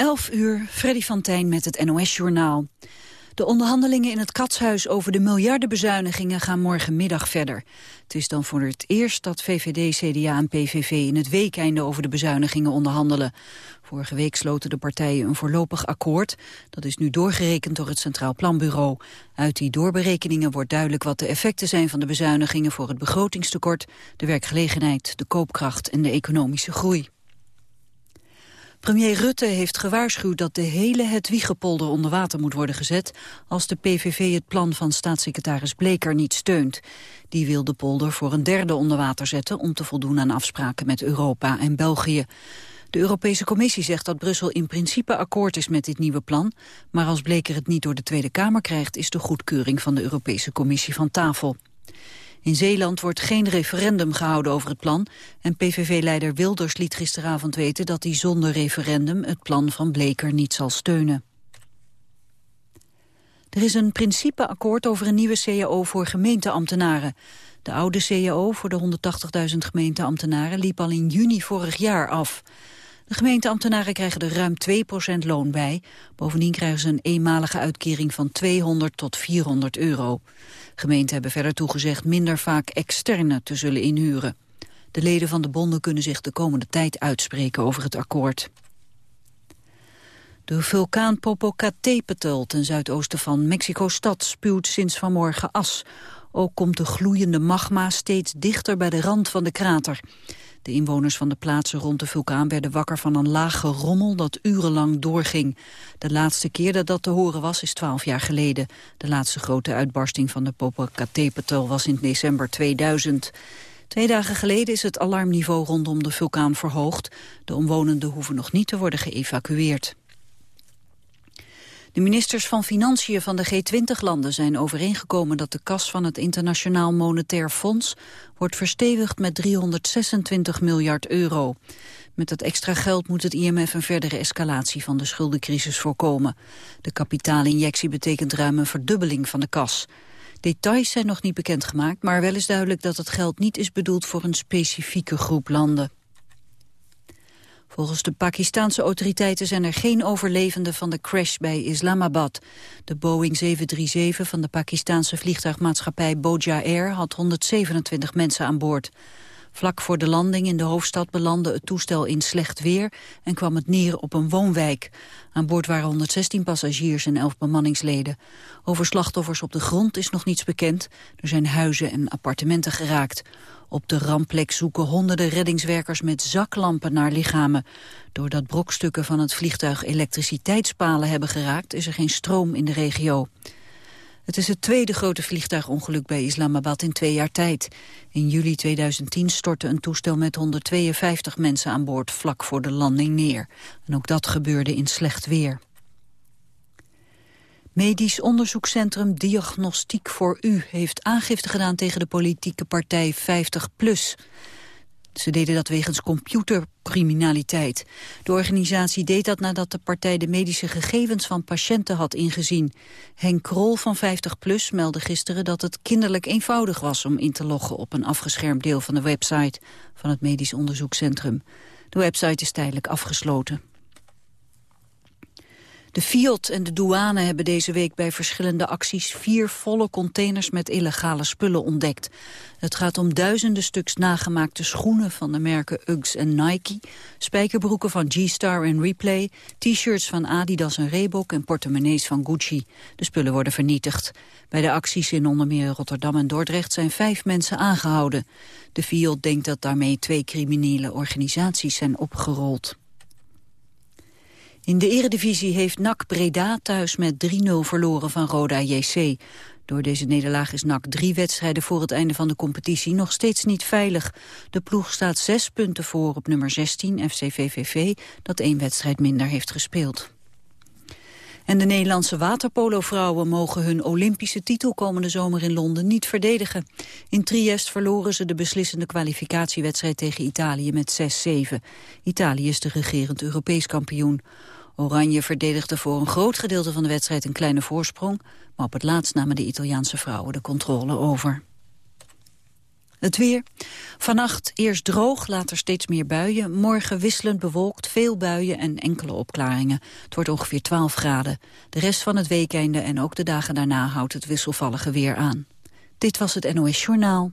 11 uur, Freddy van Tijn met het NOS-journaal. De onderhandelingen in het Katshuis over de miljardenbezuinigingen gaan morgenmiddag verder. Het is dan voor het eerst dat VVD, CDA en PVV in het weekeinde over de bezuinigingen onderhandelen. Vorige week sloten de partijen een voorlopig akkoord. Dat is nu doorgerekend door het Centraal Planbureau. Uit die doorberekeningen wordt duidelijk wat de effecten zijn van de bezuinigingen voor het begrotingstekort, de werkgelegenheid, de koopkracht en de economische groei. Premier Rutte heeft gewaarschuwd dat de hele Hedwiegepolder onder water moet worden gezet als de PVV het plan van staatssecretaris Bleker niet steunt. Die wil de polder voor een derde onder water zetten om te voldoen aan afspraken met Europa en België. De Europese Commissie zegt dat Brussel in principe akkoord is met dit nieuwe plan, maar als Bleker het niet door de Tweede Kamer krijgt is de goedkeuring van de Europese Commissie van tafel. In Zeeland wordt geen referendum gehouden over het plan en PVV-leider Wilders liet gisteravond weten dat hij zonder referendum het plan van Bleker niet zal steunen. Er is een principeakkoord over een nieuwe CAO voor gemeenteambtenaren. De oude CAO voor de 180.000 gemeenteambtenaren liep al in juni vorig jaar af. De gemeenteambtenaren krijgen er ruim 2% loon bij. Bovendien krijgen ze een eenmalige uitkering van 200 tot 400 euro. Gemeenten hebben verder toegezegd minder vaak externe te zullen inhuren. De leden van de bonden kunnen zich de komende tijd uitspreken over het akkoord. De vulkaan Popocatépetl ten zuidoosten van Mexico-stad spuwt sinds vanmorgen as. Ook komt de gloeiende magma steeds dichter bij de rand van de krater. De inwoners van de plaatsen rond de vulkaan werden wakker van een laag gerommel dat urenlang doorging. De laatste keer dat dat te horen was is twaalf jaar geleden. De laatste grote uitbarsting van de Popocatépetl was in december 2000. Twee dagen geleden is het alarmniveau rondom de vulkaan verhoogd. De omwonenden hoeven nog niet te worden geëvacueerd. De ministers van Financiën van de G20-landen zijn overeengekomen dat de kas van het Internationaal Monetair Fonds wordt verstevigd met 326 miljard euro. Met dat extra geld moet het IMF een verdere escalatie van de schuldencrisis voorkomen. De kapitaalinjectie betekent ruim een verdubbeling van de kas. Details zijn nog niet bekendgemaakt, maar wel is duidelijk dat het geld niet is bedoeld voor een specifieke groep landen. Volgens de Pakistanse autoriteiten zijn er geen overlevenden van de crash bij Islamabad. De Boeing 737 van de Pakistanse vliegtuigmaatschappij Boja Air had 127 mensen aan boord. Vlak voor de landing in de hoofdstad belandde het toestel in slecht weer en kwam het neer op een woonwijk. Aan boord waren 116 passagiers en 11 bemanningsleden. Over slachtoffers op de grond is nog niets bekend. Er zijn huizen en appartementen geraakt. Op de rampplek zoeken honderden reddingswerkers met zaklampen naar lichamen. Doordat brokstukken van het vliegtuig elektriciteitspalen hebben geraakt... is er geen stroom in de regio. Het is het tweede grote vliegtuigongeluk bij Islamabad in twee jaar tijd. In juli 2010 stortte een toestel met 152 mensen aan boord vlak voor de landing neer. En ook dat gebeurde in slecht weer. Medisch onderzoekscentrum Diagnostiek voor U heeft aangifte gedaan tegen de politieke partij 50PLUS. Ze deden dat wegens computercriminaliteit. De organisatie deed dat nadat de partij de medische gegevens van patiënten had ingezien. Henk Krol van 50PLUS meldde gisteren dat het kinderlijk eenvoudig was om in te loggen op een afgeschermd deel van de website van het Medisch Onderzoekscentrum. De website is tijdelijk afgesloten. De Fiat en de douane hebben deze week bij verschillende acties vier volle containers met illegale spullen ontdekt. Het gaat om duizenden stuks nagemaakte schoenen van de merken Uggs en Nike, spijkerbroeken van G-Star en Replay, t-shirts van Adidas en Reebok en portemonnees van Gucci. De spullen worden vernietigd. Bij de acties in onder meer Rotterdam en Dordrecht zijn vijf mensen aangehouden. De Fiat denkt dat daarmee twee criminele organisaties zijn opgerold. In de eredivisie heeft NAC Breda thuis met 3-0 verloren van Roda JC. Door deze nederlaag is NAC drie wedstrijden voor het einde van de competitie nog steeds niet veilig. De ploeg staat zes punten voor op nummer 16, FC VVV, dat één wedstrijd minder heeft gespeeld. En de Nederlandse waterpolovrouwen mogen hun Olympische titel komende zomer in Londen niet verdedigen. In Triest verloren ze de beslissende kwalificatiewedstrijd tegen Italië met 6-7. Italië is de regerend Europees kampioen. Oranje verdedigde voor een groot gedeelte van de wedstrijd een kleine voorsprong, maar op het laatst namen de Italiaanse vrouwen de controle over. Het weer. Vannacht eerst droog, later steeds meer buien. Morgen wisselend bewolkt, veel buien en enkele opklaringen. Het wordt ongeveer 12 graden. De rest van het weekende en ook de dagen daarna houdt het wisselvallige weer aan. Dit was het NOS Journaal.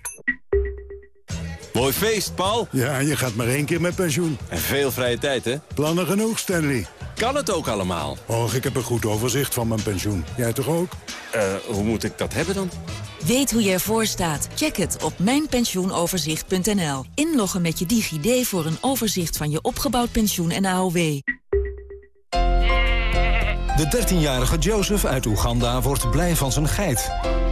Mooi feest, Paul. Ja, je gaat maar één keer met pensioen. En veel vrije tijd, hè? Plannen genoeg, Stanley. Kan het ook allemaal? Och, ik heb een goed overzicht van mijn pensioen. Jij toch ook? Eh, hoe moet ik dat hebben dan? Weet hoe je ervoor staat? Check het op mijnpensioenoverzicht.nl. Inloggen met je DigiD voor een overzicht van je opgebouwd pensioen en AOW. De 13-jarige Joseph uit Oeganda wordt blij van zijn geit.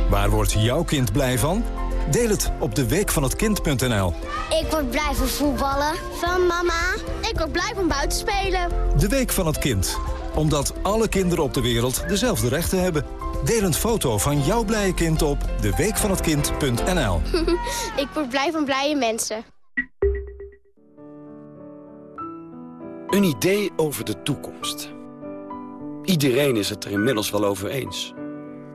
Waar wordt jouw kind blij van? Deel het op de week van het kind.nl. Ik word blij van voetballen. Van mama. Ik word blij van buiten spelen. De week van het kind. Omdat alle kinderen op de wereld dezelfde rechten hebben. Deel een foto van jouw blije kind op deweekvanhetkind.nl. ik word blij van blije mensen. Een idee over de toekomst. Iedereen is het er inmiddels wel over eens.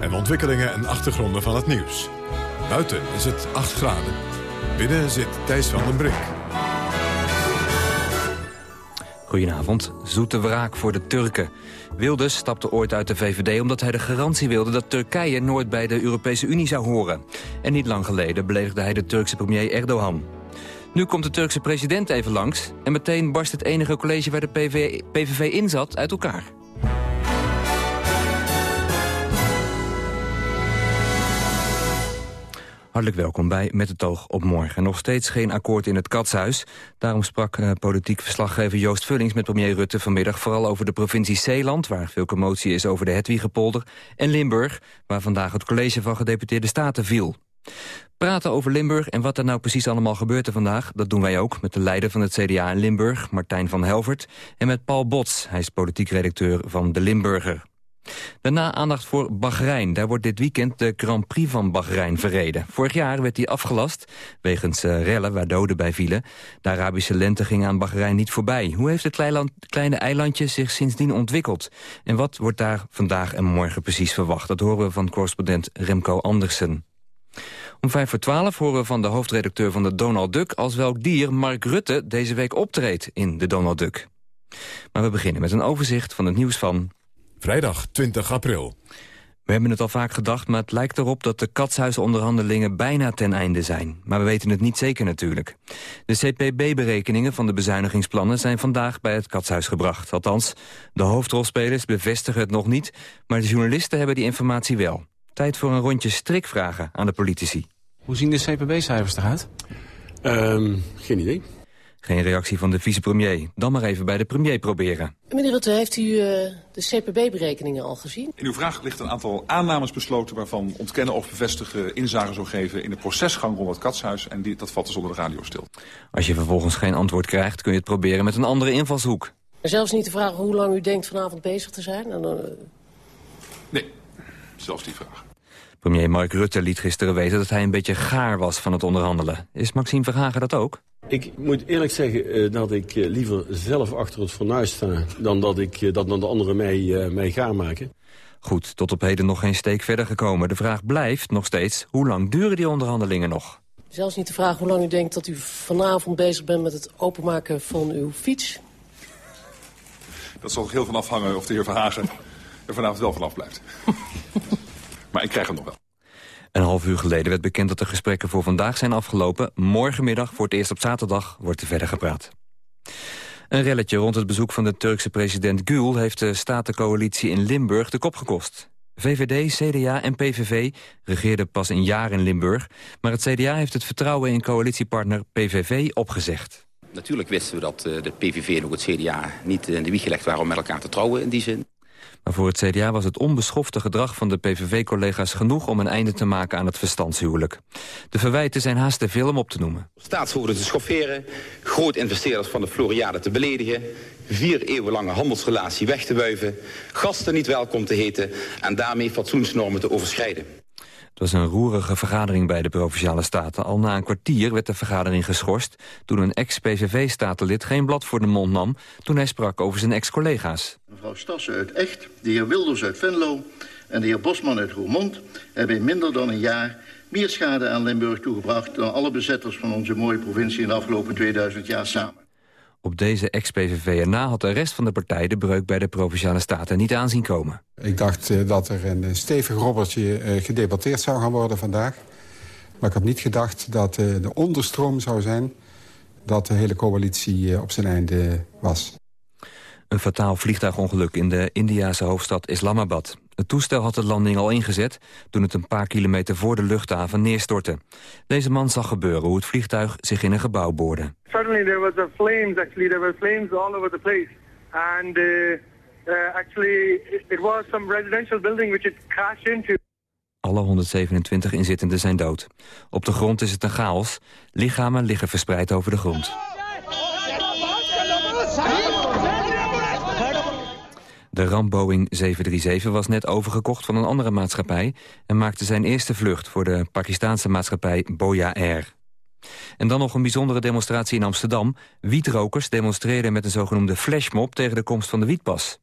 en ontwikkelingen en achtergronden van het nieuws. Buiten is het 8 graden. Binnen zit Thijs van den Brink. Goedenavond. Zoete wraak voor de Turken. Wilders stapte ooit uit de VVD omdat hij de garantie wilde... dat Turkije nooit bij de Europese Unie zou horen. En niet lang geleden beledigde hij de Turkse premier Erdogan. Nu komt de Turkse president even langs... en meteen barst het enige college waar de PV, PVV in zat uit elkaar. Hartelijk welkom bij Met het oog op morgen. Nog steeds geen akkoord in het Katshuis. Daarom sprak uh, politiek verslaggever Joost Vullings met premier Rutte vanmiddag... vooral over de provincie Zeeland, waar veel commotie is over de Hedwiegepolder... en Limburg, waar vandaag het college van gedeputeerde staten viel. Praten over Limburg en wat er nou precies allemaal gebeurt vandaag... dat doen wij ook met de leider van het CDA in Limburg, Martijn van Helvert... en met Paul Bots, hij is politiek redacteur van De Limburger. Daarna aandacht voor Bahrein. Daar wordt dit weekend de Grand Prix van Bahrein verreden. Vorig jaar werd hij afgelast, wegens uh, rellen waar doden bij vielen. De Arabische lente ging aan Bahrein niet voorbij. Hoe heeft het kleine eilandje zich sindsdien ontwikkeld? En wat wordt daar vandaag en morgen precies verwacht? Dat horen we van correspondent Remco Andersen. Om vijf voor twaalf horen we van de hoofdredacteur van de Donald Duck... als welk dier Mark Rutte deze week optreedt in de Donald Duck. Maar we beginnen met een overzicht van het nieuws van... Vrijdag 20 april. We hebben het al vaak gedacht, maar het lijkt erop dat de katshuisonderhandelingen bijna ten einde zijn. Maar we weten het niet zeker natuurlijk. De CPB-berekeningen van de bezuinigingsplannen zijn vandaag bij het katshuis gebracht. Althans, de hoofdrolspelers bevestigen het nog niet, maar de journalisten hebben die informatie wel. Tijd voor een rondje strikvragen aan de politici. Hoe zien de CPB-cijfers eruit? Um, geen idee. Geen reactie van de vicepremier. Dan maar even bij de premier proberen. Meneer Rutte, heeft u uh, de CPB-berekeningen al gezien? In uw vraag ligt een aantal aannames besloten... waarvan ontkennen of bevestigen inzage zou geven... in de procesgang rond het katshuis. En die, dat valt dus onder de radio stil. Als je vervolgens geen antwoord krijgt... kun je het proberen met een andere invalshoek. En zelfs niet te vragen hoe lang u denkt vanavond bezig te zijn? En dan, uh... Nee, zelfs die vraag. Premier Mark Rutte liet gisteren weten dat hij een beetje gaar was van het onderhandelen. Is Maxime Verhagen dat ook? Ik moet eerlijk zeggen uh, dat ik uh, liever zelf achter het fornuis sta... dan dat, ik, uh, dat dan de anderen mij, mij gaar maken. Goed, tot op heden nog geen steek verder gekomen. De vraag blijft nog steeds, hoe lang duren die onderhandelingen nog? Zelfs niet de vraag hoe lang u denkt dat u vanavond bezig bent... met het openmaken van uw fiets. Dat zal er heel van afhangen of de heer Verhagen er vanavond wel vanaf blijft. maar ik krijg hem nog wel. Een half uur geleden werd bekend dat de gesprekken voor vandaag zijn afgelopen. Morgenmiddag, voor het eerst op zaterdag, wordt er verder gepraat. Een relletje rond het bezoek van de Turkse president Gül... heeft de Statencoalitie in Limburg de kop gekost. VVD, CDA en PVV regeerden pas een jaar in Limburg... maar het CDA heeft het vertrouwen in coalitiepartner PVV opgezegd. Natuurlijk wisten we dat de PVV en ook het CDA niet in de wieg gelegd waren... om met elkaar te trouwen in die zin. Maar voor het CDA was het onbeschofte gedrag van de PVV-collega's genoeg... om een einde te maken aan het verstandshuwelijk. De verwijten zijn haast te veel om op te noemen. Staatshoofden te schofferen, groot investeerders van de Floriade te beledigen... vier eeuwenlange handelsrelatie weg te wuiven... gasten niet welkom te heten en daarmee fatsoensnormen te overschrijden. Het was een roerige vergadering bij de Provinciale Staten. Al na een kwartier werd de vergadering geschorst... toen een ex-PVV-statenlid geen blad voor de mond nam... toen hij sprak over zijn ex-collega's. Mevrouw Stassen uit Echt, de heer Wilders uit Venlo... en de heer Bosman uit Roermond... hebben in minder dan een jaar meer schade aan Limburg toegebracht... dan alle bezetters van onze mooie provincie in de afgelopen 2000 jaar samen. Op deze ex-PVV na had de rest van de partij de breuk bij de Provinciale Staten niet aanzien komen. Ik dacht uh, dat er een stevig robbertje uh, gedebatteerd zou gaan worden vandaag. Maar ik had niet gedacht dat de onderstroom zou zijn dat de hele coalitie op zijn einde was. Een fataal vliegtuigongeluk in de Indiase hoofdstad Islamabad. Het toestel had de landing al ingezet toen het een paar kilometer voor de luchthaven neerstortte. Deze man zag gebeuren hoe het vliegtuig zich in een gebouw boorde. Suddenly there was a flames actually there were flames all over the place and uh, uh, actually it was some residential building which it crashed into. Alle 127 inzittenden zijn dood. Op de grond is het een chaos. Lichamen liggen verspreid over de grond. De RAM Boeing 737 was net overgekocht van een andere maatschappij... en maakte zijn eerste vlucht voor de Pakistaanse maatschappij Boya Air. En dan nog een bijzondere demonstratie in Amsterdam. Wietrokers demonstreerden met een zogenoemde flashmob tegen de komst van de wietpas.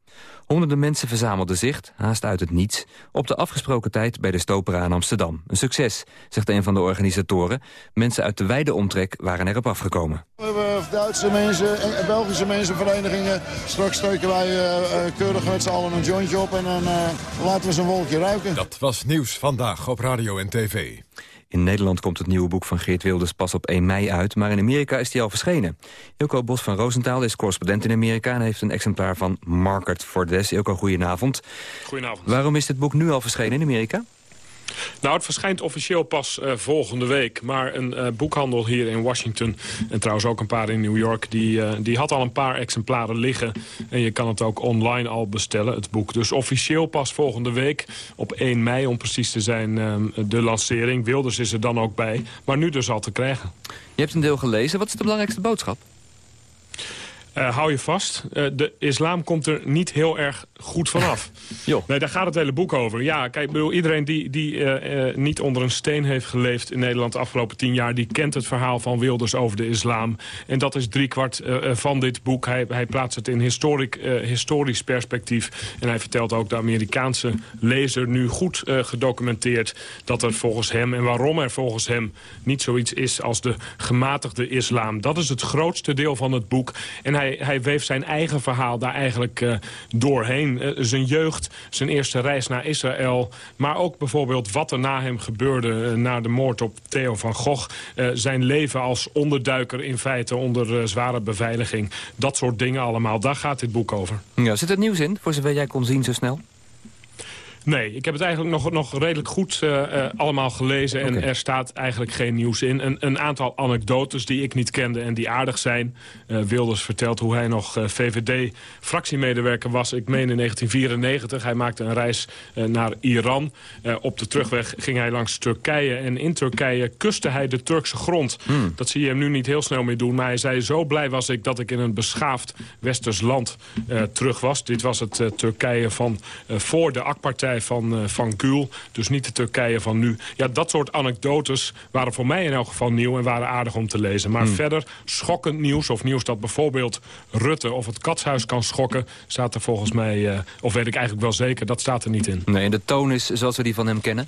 Honderden mensen verzamelden zich, haast uit het niets... op de afgesproken tijd bij de Stopera in Amsterdam. Een succes, zegt een van de organisatoren. Mensen uit de wijde omtrek waren erop afgekomen. We hebben Duitse mensen, Belgische mensenverenigingen. Straks steken wij uh, keurig met z'n allen een jointje op... en dan uh, laten we zo'n wolkje ruiken. Dat was Nieuws Vandaag op Radio en TV. In Nederland komt het nieuwe boek van Geert Wilders pas op 1 mei uit... maar in Amerika is die al verschenen. Ilko Bos van Roosentaal is correspondent in Amerika... en heeft een exemplaar van Market for Des. Ilko, goedenavond. Goedenavond. Waarom is dit boek nu al verschenen in Amerika? Nou, het verschijnt officieel pas uh, volgende week. Maar een uh, boekhandel hier in Washington... en trouwens ook een paar in New York... Die, uh, die had al een paar exemplaren liggen. En je kan het ook online al bestellen, het boek. Dus officieel pas volgende week, op 1 mei om precies te zijn... de lancering. Wilders is er dan ook bij. Maar nu dus al te krijgen. Je hebt een deel gelezen. Wat is de belangrijkste boodschap? Uh, hou je vast, uh, de islam komt er niet heel erg goed vanaf. Nee, daar gaat het hele boek over. Ja, kijk, bedoel, iedereen die, die uh, niet onder een steen heeft geleefd in Nederland de afgelopen tien jaar... die kent het verhaal van Wilders over de islam. En dat is driekwart van dit boek. Hij, hij plaatst het in historisch perspectief. En hij vertelt ook de Amerikaanse lezer nu goed gedocumenteerd... dat er volgens hem en waarom er volgens hem niet zoiets is als de gematigde islam. Dat is het grootste deel van het boek. En hij hij, hij weeft zijn eigen verhaal daar eigenlijk uh, doorheen. Uh, zijn jeugd, zijn eerste reis naar Israël. Maar ook bijvoorbeeld wat er na hem gebeurde... Uh, na de moord op Theo van Gogh. zijn leven als onderduiker in feite onder zware beveiliging. Dat soort dingen allemaal. Daar gaat dit boek over. Ja, zit er nieuws in, voor zover jij kon zien zo snel? Nee, ik heb het eigenlijk nog, nog redelijk goed uh, allemaal gelezen. En er staat eigenlijk geen nieuws in. Een, een, aantal anekdotes die ik niet kende en die aardig zijn. Uh, Wilders vertelt hoe hij nog VVD-fractiemedewerker was. Ik meen in 1994. Hij maakte een reis naar Iran. op de terugweg ging hij langs Turkije. En in Turkije kuste hij de Turkse grond. Hmm. Dat zie je hem nu niet heel snel meer doen. Maar hij zei, zo blij was ik dat ik in een beschaafd westers land terug was. Dit was het Turkije van voor de AK-partij van, uh, van Gül. Dus niet de Turkije van nu. Ja, dat soort anekdotes waren voor mij in elk geval nieuw... en waren aardig om te lezen. Maar hmm. verder schokkend nieuws of nieuws dat bijvoorbeeld Rutte... of het katshuis kan schokken, staat er volgens mij... Uh, of weet ik eigenlijk wel zeker, dat staat er niet in. Nee, en de toon is zoals we die van hem kennen?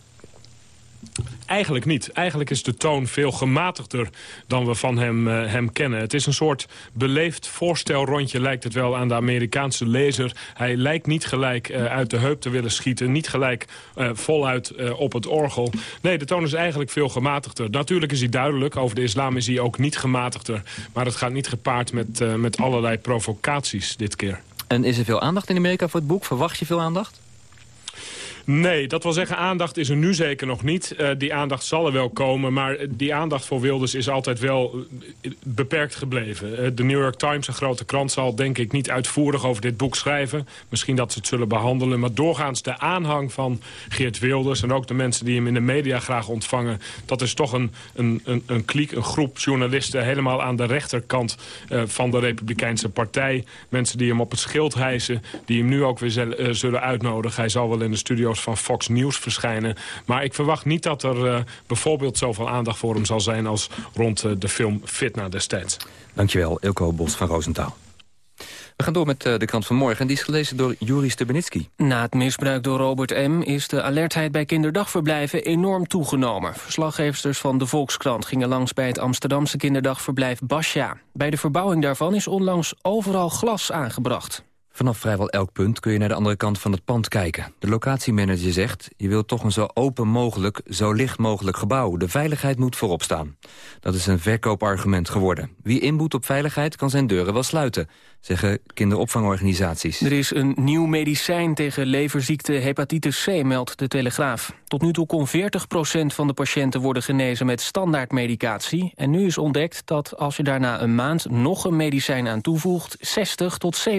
Eigenlijk niet. Eigenlijk is de toon veel gematigder dan we van hem, uh, hem kennen. Het is een soort beleefd voorstelrondje, lijkt het wel aan de Amerikaanse lezer. Hij lijkt niet gelijk uh, uit de heup te willen schieten. Niet gelijk uh, voluit op het orgel. Nee, de toon is eigenlijk veel gematigder. Natuurlijk is hij duidelijk. Over de islam is hij ook niet gematigder. Maar het gaat niet gepaard met, met allerlei provocaties dit keer. En is er veel aandacht in Amerika voor het boek? Verwacht je veel aandacht? Nee, dat wil zeggen, aandacht is er nu zeker nog niet. Uh, die aandacht zal er wel komen, maar die aandacht voor Wilders is altijd wel eh, beperkt gebleven. Uh, de New York Times, een grote krant, zal denk ik niet uitvoerig over dit boek schrijven. Misschien dat ze het zullen behandelen, maar doorgaans de aanhang van Geert Wilders... en ook de mensen die hem in de media graag ontvangen... dat is toch een, een, een, een kliek, een groep journalisten helemaal aan de rechterkant van de Republikeinse Partij. Mensen die hem op het schild hijsen, die hem nu ook weer zullen uitnodigen. Hij zal wel in de studio van Fox News verschijnen. Maar ik verwacht niet dat er uh, bijvoorbeeld zoveel aandacht voor hem zal zijn... als rond uh, de film Fitna destijds. Dankjewel, Ilko Bos van Roosentaal. We gaan door met uh, de krant van morgen. En die is gelezen door Juri Stubenitski. Na het misbruik door Robert M. is de alertheid bij kinderdagverblijven enorm toegenomen. Verslaggevers van de Volkskrant gingen langs bij het Amsterdamse kinderdagverblijf Basja. Bij de verbouwing daarvan is onlangs overal glas aangebracht. Vanaf vrijwel elk punt kun je naar de andere kant van het pand kijken. De locatiemanager zegt, je wilt toch een zo open mogelijk, zo licht mogelijk gebouw. De veiligheid moet voorop staan. Dat is een verkoopargument geworden. Wie inboet op veiligheid kan zijn deuren wel sluiten, zeggen kinderopvangorganisaties. Er is een nieuw medicijn tegen leverziekte hepatitis C, meldt de Telegraaf. Tot nu toe kon 40% van de patiënten worden genezen met standaardmedicatie. En nu is ontdekt dat als je daarna een maand nog een medicijn aan toevoegt... 60 tot 70%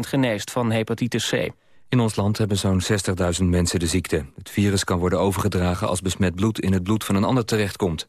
geneest van hepatitis C. In ons land hebben zo'n 60.000 mensen de ziekte. Het virus kan worden overgedragen als besmet bloed in het bloed van een ander terechtkomt.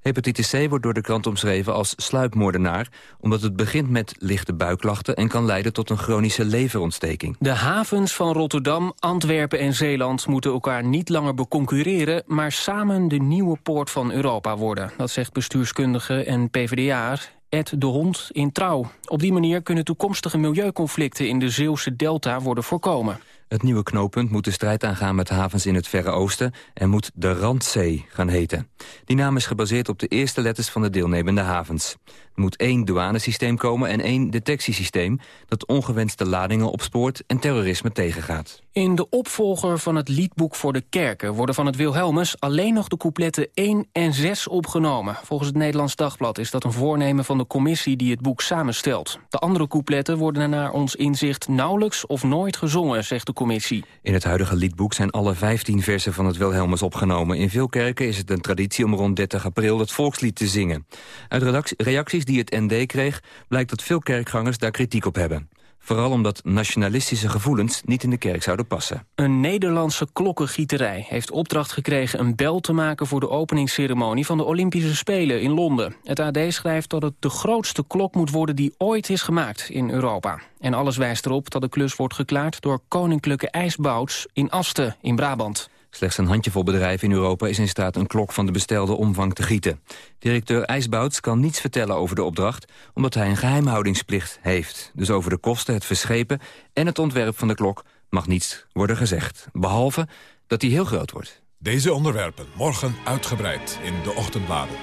Hepatitis C wordt door de krant omschreven als sluipmoordenaar... omdat het begint met lichte buikklachten... en kan leiden tot een chronische leverontsteking. De havens van Rotterdam, Antwerpen en Zeeland... moeten elkaar niet langer beconcurreren... maar samen de nieuwe poort van Europa worden. Dat zegt bestuurskundige en PvdA Ed de Hond in Trouw. Op die manier kunnen toekomstige milieuconflicten in de Zeeuwse delta worden voorkomen. Het nieuwe knooppunt moet de strijd aangaan met havens in het Verre Oosten... en moet de Randzee gaan heten. Die naam is gebaseerd op de eerste letters van de deelnemende havens. Er moet één douanesysteem komen en één detectiesysteem... dat ongewenste ladingen opspoort en terrorisme tegengaat. In de opvolger van het liedboek voor de kerken... worden van het Wilhelmus alleen nog de coupletten 1 en 6 opgenomen. Volgens het Nederlands Dagblad is dat een voornemen van de commissie... die het boek samenstelt. De andere coupletten worden naar ons inzicht nauwelijks of nooit gezongen, zegt de commissie. In het huidige liedboek zijn alle 15 versen van het Wilhelmus opgenomen. In veel kerken is het een traditie om rond 30 april het volkslied te zingen. Uit reacties die het ND kreeg... blijkt dat veel kerkgangers daar kritiek op hebben. Vooral omdat nationalistische gevoelens niet in de kerk zouden passen. Een Nederlandse klokkengieterij heeft opdracht gekregen... een bel te maken voor de openingsceremonie van de Olympische Spelen in Londen. Het AD schrijft dat het de grootste klok moet worden die ooit is gemaakt in Europa. En alles wijst erop dat de klus wordt geklaard door Koninklijke IJsbouts in Asten in Brabant. Slechts een handjevol bedrijven in Europa is in staat een klok van de bestelde omvang te gieten. Directeur IJsbouts kan niets vertellen over de opdracht, omdat hij een geheimhoudingsplicht heeft. Dus over de kosten, het verschepen en het ontwerp van de klok mag niets worden gezegd. Behalve dat die heel groot wordt. Deze onderwerpen morgen uitgebreid in de ochtendbladen.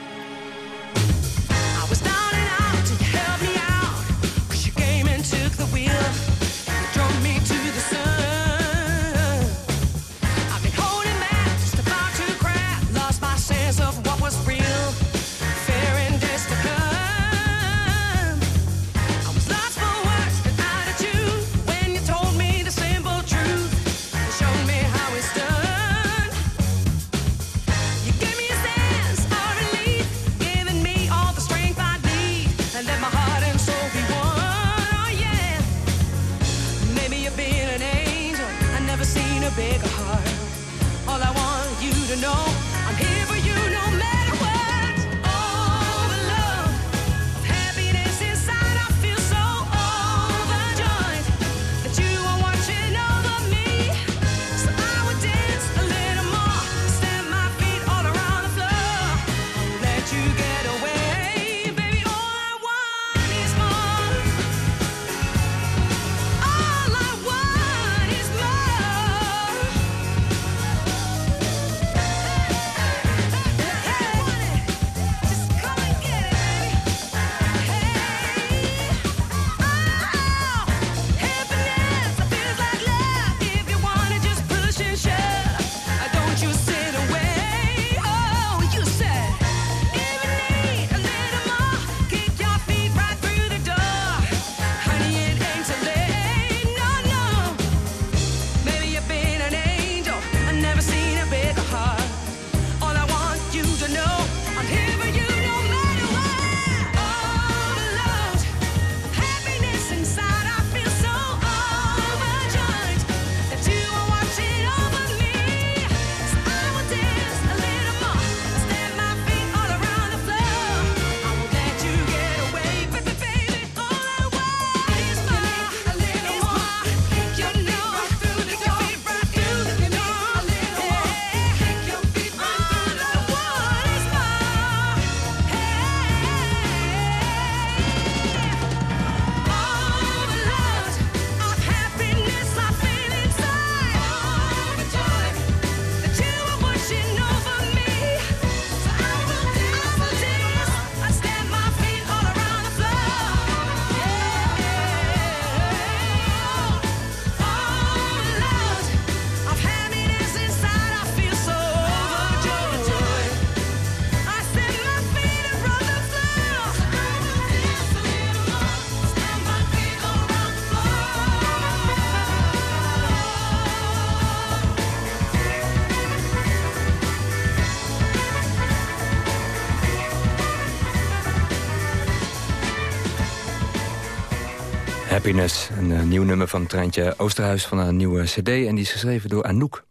Happiness, een uh, nieuw nummer van Treintje Oosterhuis van een nieuwe cd... en die is geschreven door Anouk.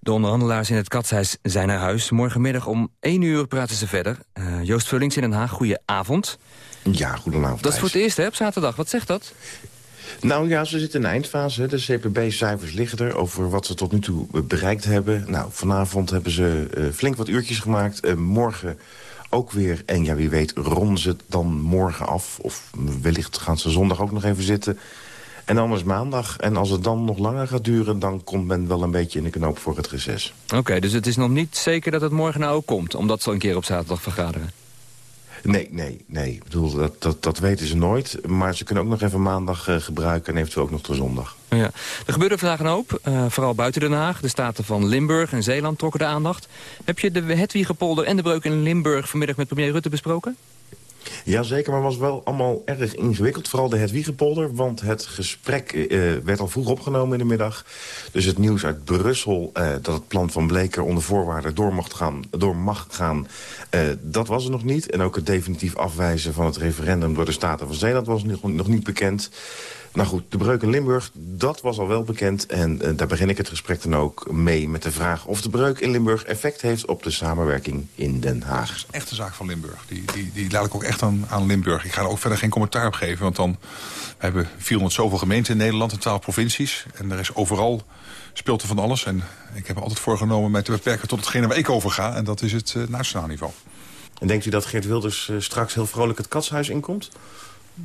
De onderhandelaars in het Katshuis zijn naar huis. Morgenmiddag om 1 uur praten ze verder. Uh, Joost Vullings in Den Haag, goeie avond. Ja, goedenavond. Dat is voor het eerst hè, op zaterdag. Wat zegt dat? Nou ja, ze zitten in de eindfase. De CPB-cijfers liggen er over wat ze tot nu toe bereikt hebben. Nou, vanavond hebben ze uh, flink wat uurtjes gemaakt. Morgen ook weer. En ja, wie weet ronden ze het dan morgen af. Of wellicht gaan ze zondag ook nog even zitten. En anders maandag. En als het dan nog langer gaat duren... dan komt men wel een beetje in de knoop voor het reces. Oké, dus het is nog niet zeker dat het morgen nou ook komt... omdat ze een keer op zaterdag vergaderen? Nee, nee, nee. Ik bedoel, dat, dat, dat weten ze nooit. Maar ze kunnen ook nog even maandag uh, gebruiken en eventueel ook nog tot zondag. Ja. Er gebeurde vandaag een hoop, uh, vooral buiten Den Haag. De staten van Limburg en Zeeland trokken de aandacht. Heb je de Hetwiegepolder en de breuk in Limburg vanmiddag met premier Rutte besproken? Jazeker, maar was wel allemaal erg ingewikkeld. Vooral de Hedwiegepolder, want het gesprek uh, werd al vroeg opgenomen in de middag. Dus het nieuws uit Brussel uh, dat het plan van Bleker onder voorwaarden door, gaan, door mag gaan... Uh, dat was er nog niet. En ook het definitief afwijzen van het referendum door de Staten van Zeeland was nog, nog niet bekend. Nou goed, de breuk in Limburg, dat was al wel bekend. En uh, daar begin ik het gesprek dan ook mee met de vraag... of de breuk in Limburg effect heeft op de samenwerking in Den Haag. Is echt een zaak van Limburg. Die, die, die laat ik ook echt aan, aan Limburg. Ik ga er ook verder geen commentaar op geven. Want dan we hebben 400 zoveel gemeenten in Nederland en 12 provincies. En er is overal speelt er van alles. En ik heb er altijd voorgenomen mij te beperken tot hetgene waar ik over ga. En dat is het uh, nationaal niveau. En denkt u dat Geert Wilders uh, straks heel vrolijk het katshuis inkomt?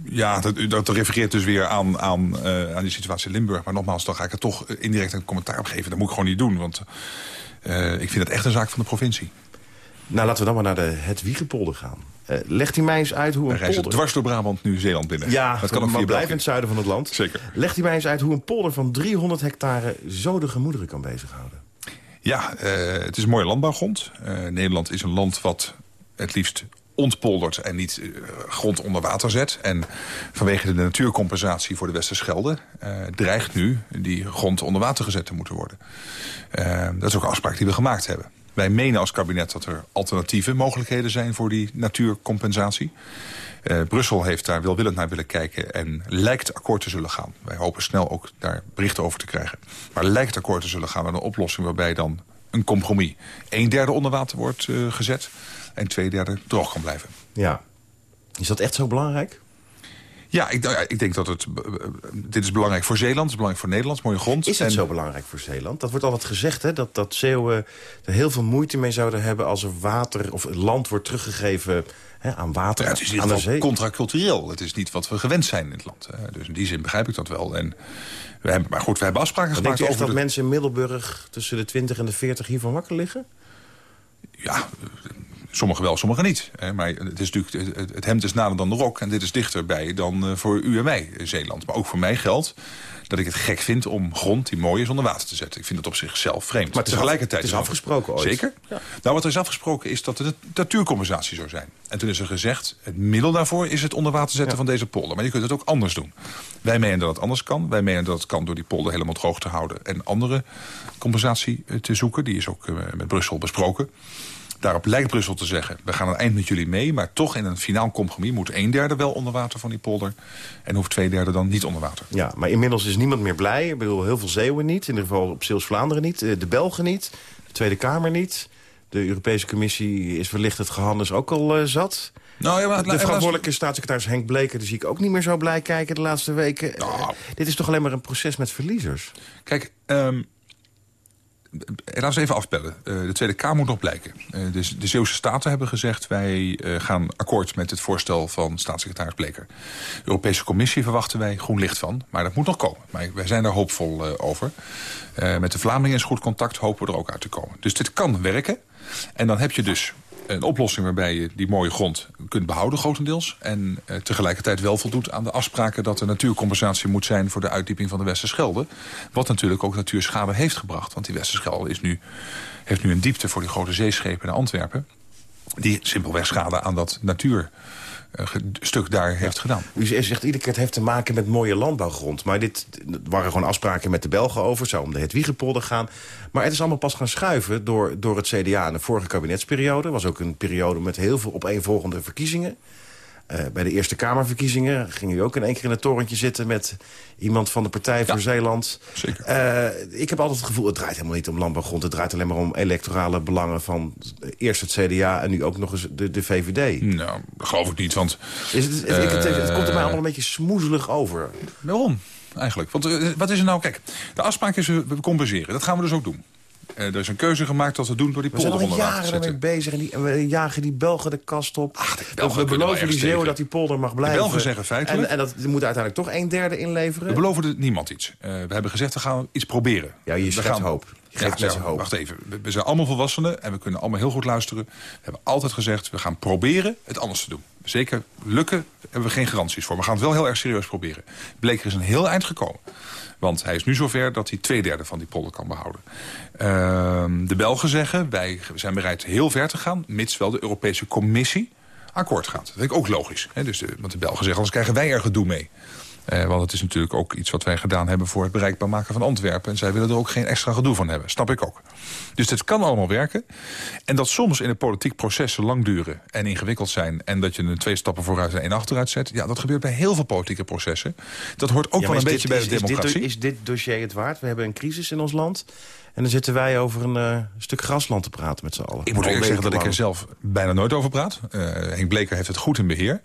Ja, dat, dat refereert dus weer aan, aan, uh, aan die situatie in Limburg. Maar nogmaals, dan ga ik er toch indirect een commentaar op geven. Dat moet ik gewoon niet doen, want uh, ik vind het echt een zaak van de provincie. Nou, laten we dan maar naar de het Wiegepolder gaan. Uh, legt u mij eens uit hoe een polder... polder... dwars door Brabant nu Zeeland binnen. Ja, dat kan maar blijven in het zuiden van het land. Zeker. Legt u mij eens uit hoe een polder van 300 hectare zo de gemoederen kan bezighouden. Ja, het is een mooie landbouwgrond. Nederland is een land wat het liefst ontpoldert en niet uh, grond onder water zet. En vanwege de natuurcompensatie voor de Westerschelde... Uh, dreigt nu die grond onder water gezet te moeten worden. Uh, dat is ook een afspraak die we gemaakt hebben. Wij menen als kabinet dat er alternatieve mogelijkheden zijn... voor die natuurcompensatie. Brussel heeft daar welwillend naar willen kijken... en lijkt akkoord te zullen gaan. Wij hopen snel ook daar berichten over te krijgen. Maar lijkt akkoord te zullen gaan met een oplossing... waarbij dan een compromis een derde onder water wordt gezet en twee derde droog kan blijven. Ja. Is dat echt zo belangrijk? Ja, ik, ik, denk dat het... Dit is belangrijk voor Zeeland, het is belangrijk voor Nederland, mooie grond. Is het en... zo belangrijk voor Zeeland? Dat wordt altijd gezegd, hè? Dat, dat Zeeuwen er heel veel moeite mee zouden hebben... als er water of land wordt teruggegeven hè, aan water, ja, het is aan de zee. contracultureel. Het is niet wat we gewend zijn in het land. Hè. Dus in die zin begrijp ik dat wel. En we hebben, maar goed, we hebben afspraken gemaakt denk je over... dat mensen in Middelburg tussen de 20 en de 40 hiervan wakker liggen? Ja, Sommigen wel, sommigen niet. Maar het, is natuurlijk, het hemd is nader dan de rok. En dit is dichterbij dan voor u en mij, Zeeland. Maar ook voor mij geldt dat ik het gek vind om grond die mooi is onder water te zetten. Ik vind het op zichzelf vreemd. Maar tegelijkertijd het is afgesproken ooit. Zeker. Ja. Nou, wat er is afgesproken is dat het natuurcompensatie zou zijn. En toen is er gezegd, het middel daarvoor is het onder water zetten ja. van deze polder. Maar je kunt het ook anders doen. Wij menen dat het anders kan. Wij menen dat het kan door die polder helemaal droog te houden... en andere compensatie te zoeken. Die is ook met Brussel besproken. Daarop lijkt Brussel te zeggen, we gaan een eind met jullie mee... maar toch in een finaal compromis moet een derde wel onder water van die polder... en hoeft twee derde dan niet onder water. Ja, maar inmiddels is niemand meer blij. Ik bedoel, heel veel Zeeuwen niet, in ieder geval op Zeeuws-Vlaanderen niet. De Belgen niet, de Tweede Kamer niet. De Europese Commissie is wellicht het gehandels ook al uh, zat... Nou, ja, maar de verantwoordelijke staatssecretaris Henk Bleker... die zie ik ook niet meer zo blij kijken de laatste weken. Nou. Uh, dit is toch alleen maar een proces met verliezers? Kijk, um, laten we even afbellen. Uh, de Tweede Kamer moet nog blijken. Uh, de, de Zeeuwse Staten hebben gezegd... wij uh, gaan akkoord met het voorstel van staatssecretaris Bleker. De Europese Commissie verwachten wij groen licht van. Maar dat moet nog komen. Maar wij zijn daar hoopvol over. met de Vlamingen is goed contact. Hopen we er ook uit te komen. Dus dit kan werken. En dan heb je dus een oplossing waarbij je die mooie grond kunt behouden grotendeels. En eh, tegelijkertijd wel voldoet aan de afspraken dat er natuurcompensatie moet zijn voor de uitdieping van de Westerschelde. Wat natuurlijk ook natuurschade heeft gebracht. Want die Westerschelde is nu, heeft nu een diepte voor die grote zeeschepen naar Antwerpen. Die simpelweg schade aan dat natuur stuk daar heeft gedaan. U zegt iedere keer het heeft te maken met mooie landbouwgrond. Maar dit waren gewoon afspraken met de Belgen over. Het zou om de Hedwiegepolder gaan. Maar het is allemaal pas gaan schuiven door, door het CDA in de vorige kabinetsperiode. was ook een periode met heel veel opeenvolgende verkiezingen. Eh, bij de Eerste Kamerverkiezingen ging u ook in één keer in het torentje zitten... met iemand van de Partij voor Zeeland. Zeker. Eh, ik heb altijd het gevoel, het draait helemaal niet om landbouwgrond. Het draait alleen maar om electorale belangen van eerst het CDA... en nu ook nog eens de, de VVD. Nou, dat geloof ik niet, want... Is het, het, het komt er mij allemaal een beetje smoezelig over. Waarom? Eigenlijk. Want wat is er nou? Kijk, de afspraak is we compenseren. Dat gaan we dus ook doen. Uh, er is een keuze gemaakt dat we doen door die polder onder water te zetten. We zijn al jaren bezig en, die, en we jagen die Belgen de kast op. Ach, we beloven die Zeeuwen dat die polder mag blijven. De Belgen zeggen feitelijk... En, en dat moet uiteindelijk toch een derde inleveren? We beloven er niemand iets. Uh, we hebben gezegd, we gaan iets proberen. Ja, je we schept hoop. Ja, hoop. Wacht even. We, we zijn allemaal volwassenen en we kunnen allemaal heel goed luisteren. We hebben altijd gezegd, we gaan proberen het anders te doen. Zeker lukken hebben we geen garanties voor. We gaan het wel heel erg serieus proberen. Bleker is een heel eind gekomen. Want hij is nu zover dat hij twee derde van die polder kan behouden. Uh, de Belgen zeggen, wij zijn bereid heel ver te gaan... mits wel de Europese Commissie akkoord gaat. Dat vind ik ook logisch. Hè? Dus want de Belgen zeggen, anders krijgen wij er gedoe mee. Uh, want het is natuurlijk ook iets wat wij gedaan hebben... voor het bereikbaar maken van Antwerpen. En zij willen er ook geen extra gedoe van hebben. Snap ik ook. Dus het kan allemaal werken. En dat soms in een politiek processen lang duren en ingewikkeld zijn... en dat je een twee stappen vooruit en één achteruit zet... ja, dat gebeurt bij heel veel politieke processen. Dat hoort ook Ja, wel een beetje bij de is- is dit- democratie. Is dit dossier het waard? We hebben een crisis in ons land. En dan zitten wij over een eh, stuk grasland te praten met z'n allen. Ik moet eerlijk zeggen dat ik er zelf bijna nooit over praat. Eh, Henk Bleker heeft het goed in beheer.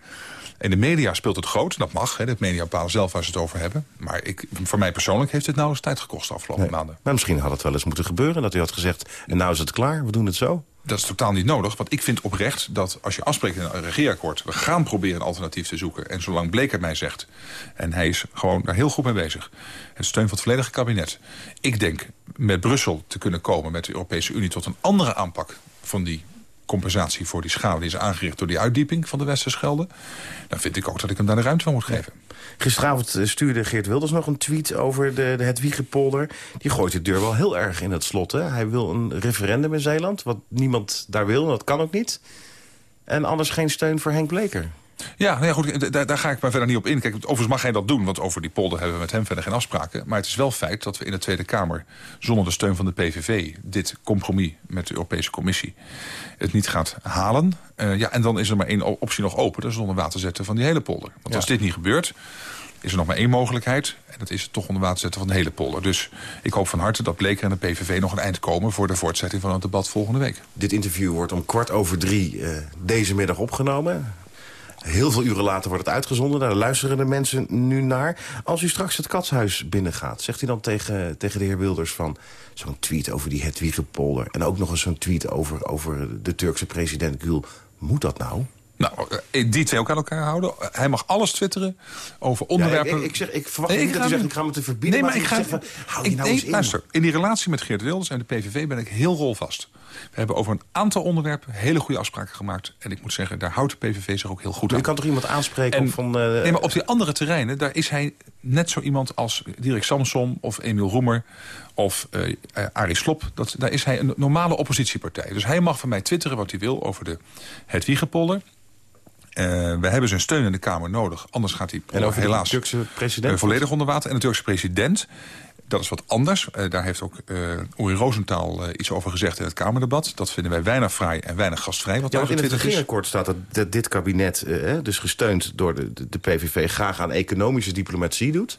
In de media speelt het groot, dat mag. Hè, de media bepalen zelf waar ze het over hebben. Maar ik, voor mij persoonlijk heeft het nou eens tijd gekost de afgelopen maanden. Maar misschien had het wel eens moeten gebeuren. Dat u had gezegd, en nou is het klaar, we doen het zo. Dat is totaal niet nodig, want ik vind oprecht dat als je afspreekt in een regeerakkoord... we gaan proberen een alternatief te zoeken. En zolang Bleker mij zegt, en hij is gewoon daar heel goed mee bezig... het steun van het volledige kabinet. Ik denk met Brussel te kunnen komen met de Europese Unie... tot een andere aanpak van die compensatie voor die schade... die is aangericht door die uitdieping van de Westerschelde... dan vind ik ook dat ik hem daar de ruimte van moet geven. Gisteravond eh, stuurde Geert Wilders nog een tweet over de, de Hedwiegepolder. Die gooit de deur wel heel erg in het slot. Hè? Hij wil een referendum in Zeeland, wat niemand daar wil. en Dat kan ook niet. En anders geen steun voor Henk Bleker. Ja, nou ja goed, daar, daar ga ik maar verder niet op in. Kijk, overigens mag hij dat doen, want over die polder hebben we met hem verder geen afspraken. Maar het is wel feit dat we in de Tweede Kamer, zonder de steun van de PVV... dit compromis met de Europese Commissie het niet gaat halen. Eh, ja, en dan is er maar één optie nog open, dat is onder water zetten van die hele polder. Want als dit niet gebeurt, is er nog maar één mogelijkheid. En dat is het toch onder water zetten van de hele polder. Dus ik hoop van harte dat Bleker en de PVV nog een eind komen... voor de voortzetting van het debat volgende week. Dit interview wordt om kwart over drie eh, deze middag opgenomen. Heel veel uren later wordt het uitgezonden. Daar luisteren de mensen nu naar. Als u straks het katshuis binnengaat, zegt u dan tegen, tegen de heer Wilders van... zo'n tweet over die Hedwiegepolder... en ook nog eens zo'n tweet over, over de Turkse president Gül. Moet dat nou? Nou, eh, die twee ook aan elkaar houden. Hij mag alles twitteren over onderwerpen... Ja, ik, ik, zeg, ik verwacht Nee, niet dat u zegt, ik ga me te verbieden. Nee, maar ik ga... hou je ik, nou nee, in. luister, in die relatie met Geert Wilders en de PVV ben ik heel rolvast. We hebben over een aantal onderwerpen hele goede afspraken gemaakt. En ik moet zeggen, daar houdt de PVV zich ook heel goed aan. kan toch iemand aanspreken En- van... eh, Nee, maar op die andere terreinen, daar is hij net zo iemand als Dirk Samsom of Emiel Roemer of eh eh, Arie Slop. Dat, daar is hij een normale oppositiepartij. Dus hij mag van mij twitteren wat hij wil over de Hedwiegepolder. Eh we hebben zijn steun in de Kamer nodig. Anders gaat hij En over de helaas Turkse president? eh, volledig onder water. En de Turkse president, dat is wat anders. Eh, daar heeft ook eh Uri Rosenthal iets over gezegd in het Kamerdebat. Dat vinden wij weinig fraai en weinig gastvrij. Wat Ja, in het regeerakkoord staat dat, dat dit kabinet, dus gesteund door de, de, de PVV... graag aan economische diplomatie doet.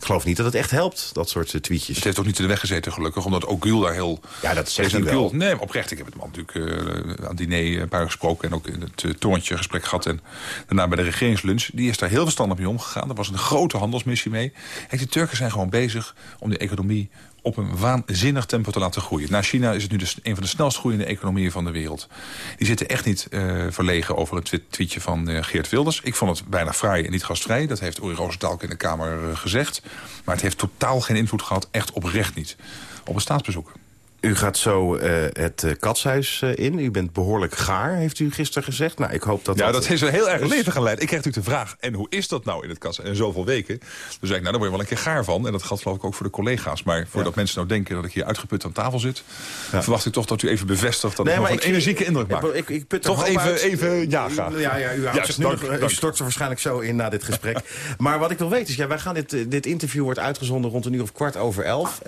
Ik geloof niet dat het echt helpt, dat soort eh, tweetjes. Het heeft ook niet in de weg gezeten, gelukkig. Omdat ook Gül daar heel... Ja, dat zegt hij wel. Nee, oprecht. Ik heb het man natuurlijk eh, aan het diner een paar gesproken... en ook in het uh, torentje gesprek gehad. En daarna bij de regeringslunch. Die is daar heel verstandig mee omgegaan. Er was een grote handelsmissie mee. Kijk, de Turken zijn gewoon bezig om de economie op een waanzinnig tempo te laten groeien. Na China is het nu dus een van de snelst groeiende economieën van de wereld. Die zitten echt niet eh, verlegen over twi- tweetje van eh, Geert Wilders. Ik vond het bijna fraai en niet gastvrij. Dat heeft Uri Rosenthal in de Kamer eh, gezegd. Maar het heeft totaal geen invloed gehad, echt oprecht niet, op een staatsbezoek. U gaat zo eh, het eh, katshuis eh, in. U bent behoorlijk gaar, heeft u gisteren gezegd. Nou, ik hoop dat Ja, dat... dat is een heel erg Dus- leven geleid. Ik kreeg natuurlijk de vraag, en hoe is dat nou in het kast? En zoveel weken. Toen zei ik, nou, daar word je wel een keer gaar van. En dat geldt geloof ik ook voor de collega's. Maar voordat mensen nou denken dat ik hier uitgeput aan tafel zit... verwacht ik toch dat u even bevestigt dat Nee, ik nog een energieke indruk maak. Ik, ik put Toch even- uit. even ja gaan. Ja, ja, u, houdt Juist, zich nu dank, nog- u dank. stort er waarschijnlijk zo in na dit gesprek. maar wat ik wil weten is, ja, wij gaan dit, dit interview wordt uitgezonden rond een uur of kwart over elf.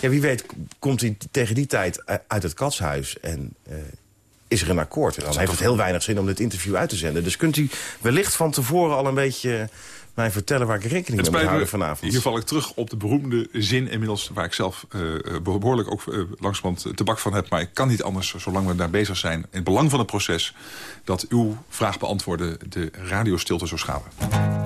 Ja, wie weet komt hij tegen die tijd eh, uit het katshuis en... eh, is er een akkoord. En dan heeft het heel weinig zin om dit interview uit te zenden. Dus kunt u wellicht van tevoren al een beetje mij vertellen waar ik rekening mee moet houden vanavond. Hier val ik terug op de beroemde zin inmiddels... waar ik zelf uh, behoorlijk ook uh, langzamerhand te bak van heb. Maar ik kan niet anders, zolang we daar bezig zijn... in het belang van het proces... dat uw vraag beantwoorden de radiostilte zou schaden.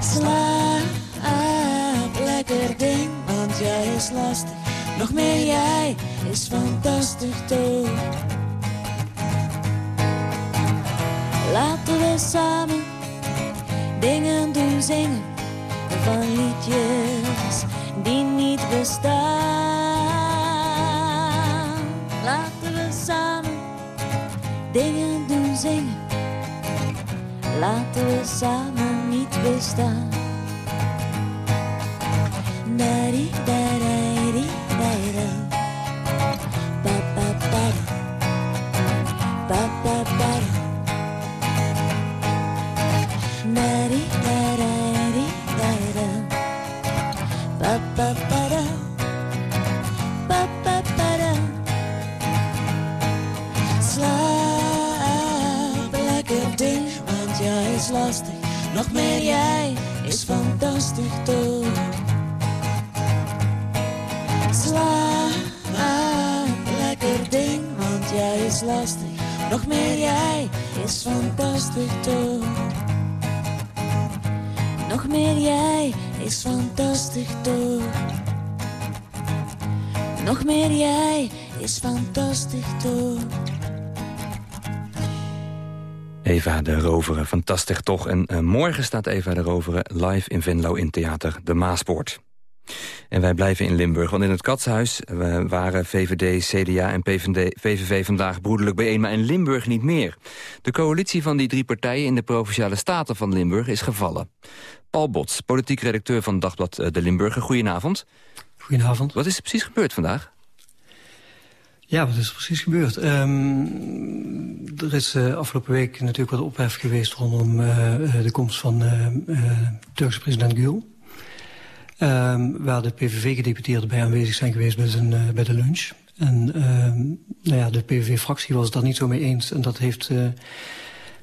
Slaap lekker ding, want jij is lastig. Nog meer jij is fantastisch toch. Laten we samen dingen doen zingen van liedjes die niet bestaan. Laten we samen dingen doen zingen. Laten we samen bestaan. Dari, dari, dari, is fantastisch toch. Eva de Roveren, fantastisch toch. En uh, morgen staat Eva de Roveren live in Venlo in Theater De Maaspoort. En wij blijven in Limburg, want in het Katshuis uh, waren VVD, CDA en PVD, VVV vandaag broederlijk bijeen, maar in Limburg niet meer. De coalitie van die drie partijen in de Provinciale Staten van Limburg is gevallen. Paul Bots, politiek redacteur van Dagblad De Limburger, goedenavond. Goedenavond. Wat is er precies gebeurd vandaag? Ja, wat is er precies gebeurd? Um, er is uh, afgelopen week natuurlijk wat ophef geweest rondom uh, de komst van Turkse president Gül. Um, waar de PVV-gedeputeerden bij aanwezig zijn geweest bij, zijn, bij de lunch. En um, nou ja, de PVV-fractie was daar niet zo mee eens. En dat heeft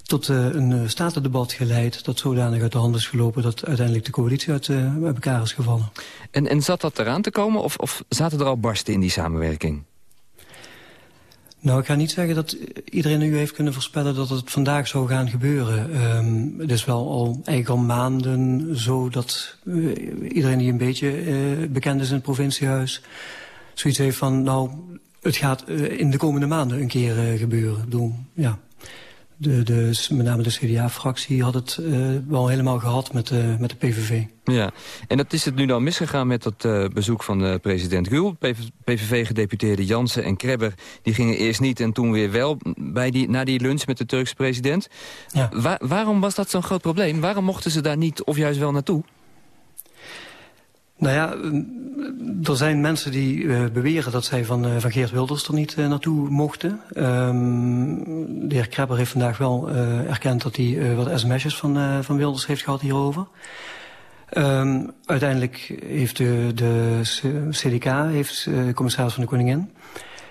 tot een statendebat geleid... dat zodanig uit de hand is gelopen... dat uiteindelijk de coalitie uit elkaar is gevallen. En, en zat dat eraan te komen of, of zaten er al barsten in die samenwerking? Nou, ik ga niet zeggen dat iedereen nu heeft kunnen voorspellen dat het vandaag zou gaan gebeuren. Um, het is wel al eigenlijk al maanden zo dat uh, iedereen die een beetje uh, bekend is in het provinciehuis... zoiets heeft van, nou, het gaat uh, in de komende maanden een keer gebeuren. Bedoel, ja. De, de, met name de CDA-fractie had het uh, wel helemaal gehad met, uh, met de PVV. Ja, en dat is het nu dan misgegaan met dat uh, bezoek van de president Gül. PVV-gedeputeerde Jansen en Krebber die gingen eerst niet en toen weer wel bij die, na die lunch met de Turkse president. Ja. Wa waarom was dat zo'n groot probleem? Waarom mochten ze daar niet of juist wel naartoe? Nou ja, er zijn mensen die uh, beweren dat zij van, uh, van Geert Wilders er niet uh, naartoe mochten. Um, de heer Krabber heeft vandaag wel erkend dat hij wat sms'jes van, van Wilders heeft gehad hierover. Um, uiteindelijk heeft de, de CDK, heeft, de commissaris van de Koningin...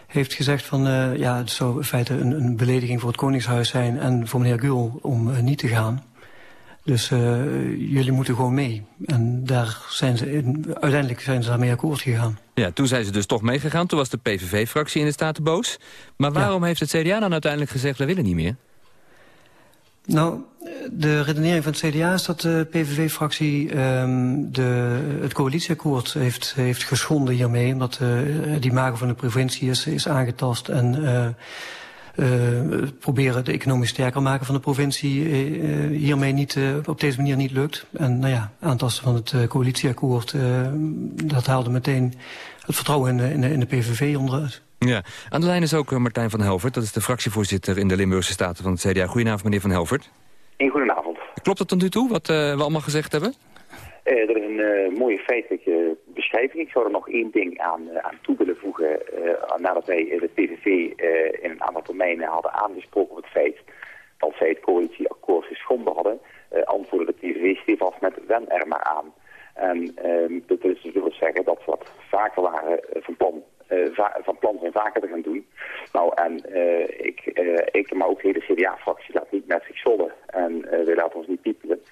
heeft gezegd van, ja, het zou in feite een, een belediging voor het Koningshuis zijn... en voor meneer Gul om niet te gaan... Dus uh, jullie moeten gewoon mee. En daar zijn ze in, uiteindelijk zijn ze daarmee akkoord gegaan. Ja, toen zijn ze dus toch meegegaan. Toen was de PVV-fractie in de Staten boos. Maar waarom heeft het CDA dan uiteindelijk gezegd... we willen niet meer? Nou, de redenering van het CDA is dat de PVV-fractie um, het coalitieakkoord heeft, heeft geschonden hiermee. Omdat uh, die magen van de provincie is, is aangetast en... Uh, proberen de economisch sterker maken van de provincie uh, hiermee niet, uh, op deze manier niet lukt. En nou ja, aantasten van het coalitieakkoord, dat haalde meteen het vertrouwen in de, in de, in de PVV onderuit. Ja, aan de lijn is ook Martijn van Helvert. Dat is de fractievoorzitter in de Limburgse Staten van het CDA. Goedenavond, meneer van Helvert. Een goedenavond. Klopt het tot nu toe, wat we allemaal gezegd hebben? Uh, er is een uh, mooie feitelijke Ik zou er nog één ding aan, uh, aan toe willen voegen. nadat wij de PVV in een aantal termijnen hadden aangesproken op het feit dat zij het coalitieakkoord geschonden hadden, antwoordde de PVV stevast met wen er maar aan. En ehm, dat dus wil zeggen dat ze wat vaker waren van plan van plan zijn vaker te gaan doen. Nou, en ik, ik, maar ook de hele CDA-fractie laat niet met zich zollen. En wij laten ons niet piepelen.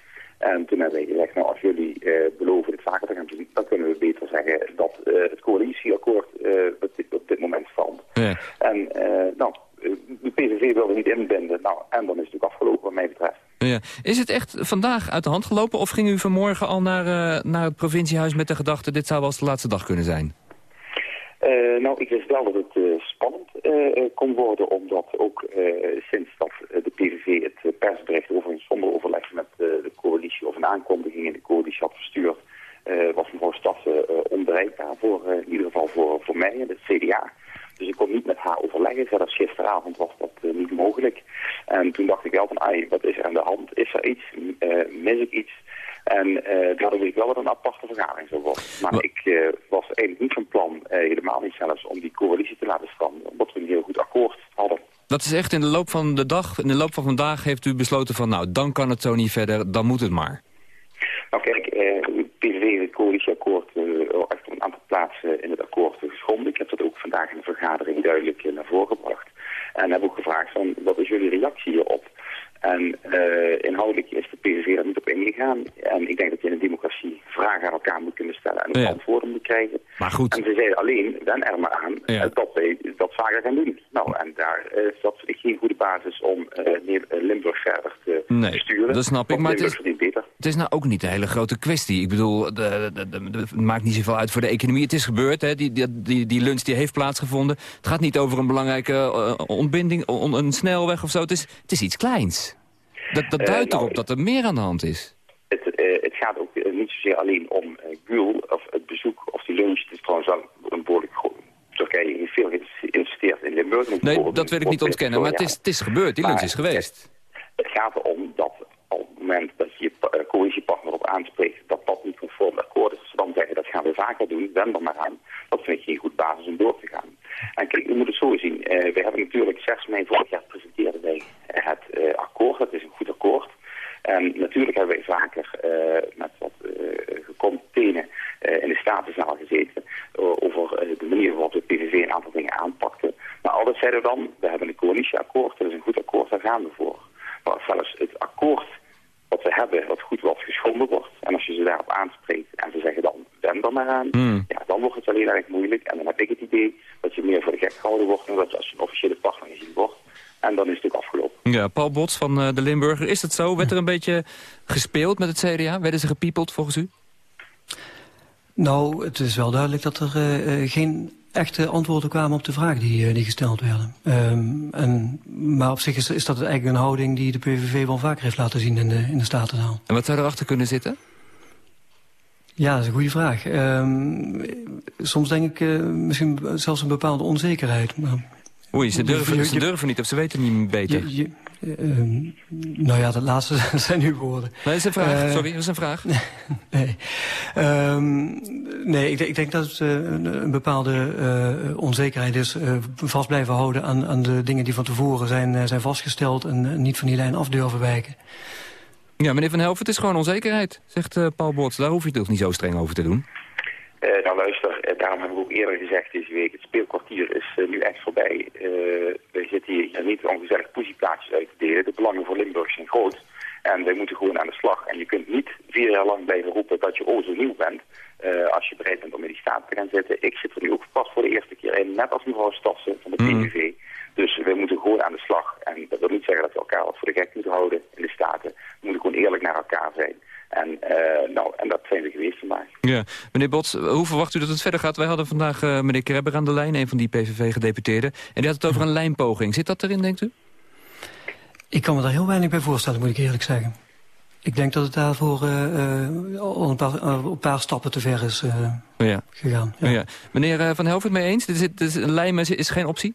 En toen hebben we gezegd, nou als jullie uh, beloven dit vaker te gaan doen, dan kunnen we beter zeggen dat uh, het coalitieakkoord uh, op, dit, op, dit, moment stand. Ja. En nou, de PVV wilde niet inbinden, nou, en dan is het ook afgelopen wat mij betreft. Ja. Is het echt vandaag uit de hand gelopen of ging u vanmorgen al naar, naar het provinciehuis met de gedachte dit zou wel eens de laatste dag kunnen zijn? Uh, nou, ik wist wel dat het uh, spannend uh, kon worden, omdat ook sinds dat de PVV het persbericht over zonder overleg met de coalitie of een aankondiging in de coalitie had verstuurd, was mevrouw Stassen onbereikbaar voor, in ieder geval voor, voor mij en het CDA. Dus ik kon niet met haar overleggen. Zelfs gisteravond was dat niet mogelijk. En toen dacht ik wel van, ai, wat is er aan de hand? Is er iets? mis ik iets? En uh, daardoor weet ik wel dat een aparte vergadering zou worden. Maar ik uh, was eigenlijk niet van plan, uh, helemaal niet zelfs, om die coalitie te laten standen. Omdat we een heel goed akkoord hadden. Dat is echt in de loop van de dag, in de loop van vandaag heeft u besloten van, nou, dan kan het zo niet verder, dan moet het maar. Nou kijk, de PVV het coalitieakkoord echt een aantal plaatsen in het akkoord geschonden. Ik heb dat ook vandaag in de vergadering duidelijk naar voren gebracht. En heb ook gevraagd van, wat is jullie reactie hierop? En uh, inhoudelijk is de PVV daar niet op ingegaan. En ik denk dat je in een democratie vragen aan elkaar moet kunnen stellen en antwoorden moet krijgen. Maar goed. En ze zeiden alleen, wen er maar aan, ja. dat wij dat vaker gaan doen. Nou, en daar uh, is dat geen goede basis om uh, Limburg verder te nee, sturen. dat snap ik, maar het is, het is nou ook niet een hele grote kwestie. Ik bedoel, het maakt niet zoveel uit voor de economie. Het is gebeurd, hè? Die, die, die, die lunch die heeft plaatsgevonden. Het gaat niet over een belangrijke ontbinding, on, een snelweg of zo. Het is, het is iets kleins. Dat, dat duidt uh, nou, erop dat er meer aan de hand is. Het, uh, het gaat ook uh, niet zozeer alleen om Gül, of het bezoek, of die lunch. Het is trouwens wel een behoorlijk Turkije heeft veel geïnvesteerd in Limburg. Nee, dat wil ik niet ontkennen, maar het is, het is gebeurd. Die lunch is geweest. Het, het gaat erom dat op het moment dat je je coalitiepartner op aanspreekt... dat dat niet conform akkoord is. Ze dan zeggen, dat gaan we vaker doen, wend er maar aan. Dat vind ik geen goed basis om door te gaan. En kijk, u moet het zo zien. we hebben natuurlijk 6 mei vorig jaar presenteerden wij het uh, akkoord. Dat is een goed akkoord. En natuurlijk hebben wij vaker uh, met wat uh, gekomen tenen in de Statenzaal gezeten over de manier waarop de PVV een aantal dingen aanpakte. Maar altijd zeiden we dan, we hebben een coalitieakkoord, dat is een goed akkoord, daar gaan we voor. Maar zelfs het akkoord wat we hebben, wat goed wat geschonden wordt. En als je ze daarop aanspreekt en ze zeggen dan, wend er maar aan, hmm. ja, dan wordt het alleen erg moeilijk. En dan heb ik het idee dat je meer voor de gek gehouden wordt en dat je als een officiële partner gezien wordt. En dan is het ook afgelopen. Ja, Paul Bots van uh, de Limburger. Is het zo? Werd er een beetje gespeeld met het CDA? Werden ze gepiepeld volgens u? Nou, het is wel duidelijk dat er uh, geen echte antwoorden kwamen op de vragen die, uh, die gesteld werden. Um, en, maar op zich is, is dat eigenlijk een houding die de PVV wel vaker heeft laten zien in de, in de Statenzaal. En wat zou erachter kunnen zitten? Ja, dat is een goede vraag. Um, soms denk ik uh, misschien zelfs een bepaalde onzekerheid. Maar Oei, ze durven, ze durven niet of ze weten niet beter. Je, je, ehm, nou ja, dat laatste zijn uw woorden. Nee, dat is een vraag. Eh, Sorry, dat is een vraag. nee, Ehm, nee ik, ik, denk dat het eh, een, een, bepaalde eh, onzekerheid is. eh, vast blijven houden aan, aan, de dingen die van tevoren zijn, eh, zijn vastgesteld... en niet van die lijn af durven wijken. Ja, meneer Van Helft, het is gewoon onzekerheid, zegt Paul Bots. Daar hoef je toch niet zo streng over te doen? Uh, nou luister, uh, daarom heb ik ook eerder gezegd deze week, het speelkwartier is uh, nu echt voorbij. we zitten hier niet ongezellig positieplaatsjes uit te delen. De belangen voor Limburg zijn groot. En wij moeten gewoon aan de slag. En je kunt niet vier jaar lang blijven roepen dat je o zo nieuw bent. als je bereid bent om in die staat te gaan zitten. Ik zit er nu ook pas voor de eerste keer in, net als mevrouw Stassen van de PVV. Mm. Dus we moeten gewoon aan de slag. En dat wil niet zeggen dat we elkaar wat voor de gek moeten houden in de Staten. We moeten gewoon eerlijk naar elkaar zijn. En, uh, nou, en dat zijn we geweest vandaag. Ja. Meneer Bots, hoe verwacht u dat het verder gaat? Wij hadden vandaag uh, meneer Krebber aan de lijn, een van die PVV-gedeputeerden. En die had het over een lijnpoging. Zit dat erin, denkt u? Ik kan me daar heel weinig bij voorstellen, moet ik eerlijk zeggen. Ik denk dat het daarvoor uh, al een paar, een paar, stappen te ver is ja. gegaan. Ja. Ja. Meneer Van Helvert, mee eens? Dit is, dit is, een lijm is geen optie?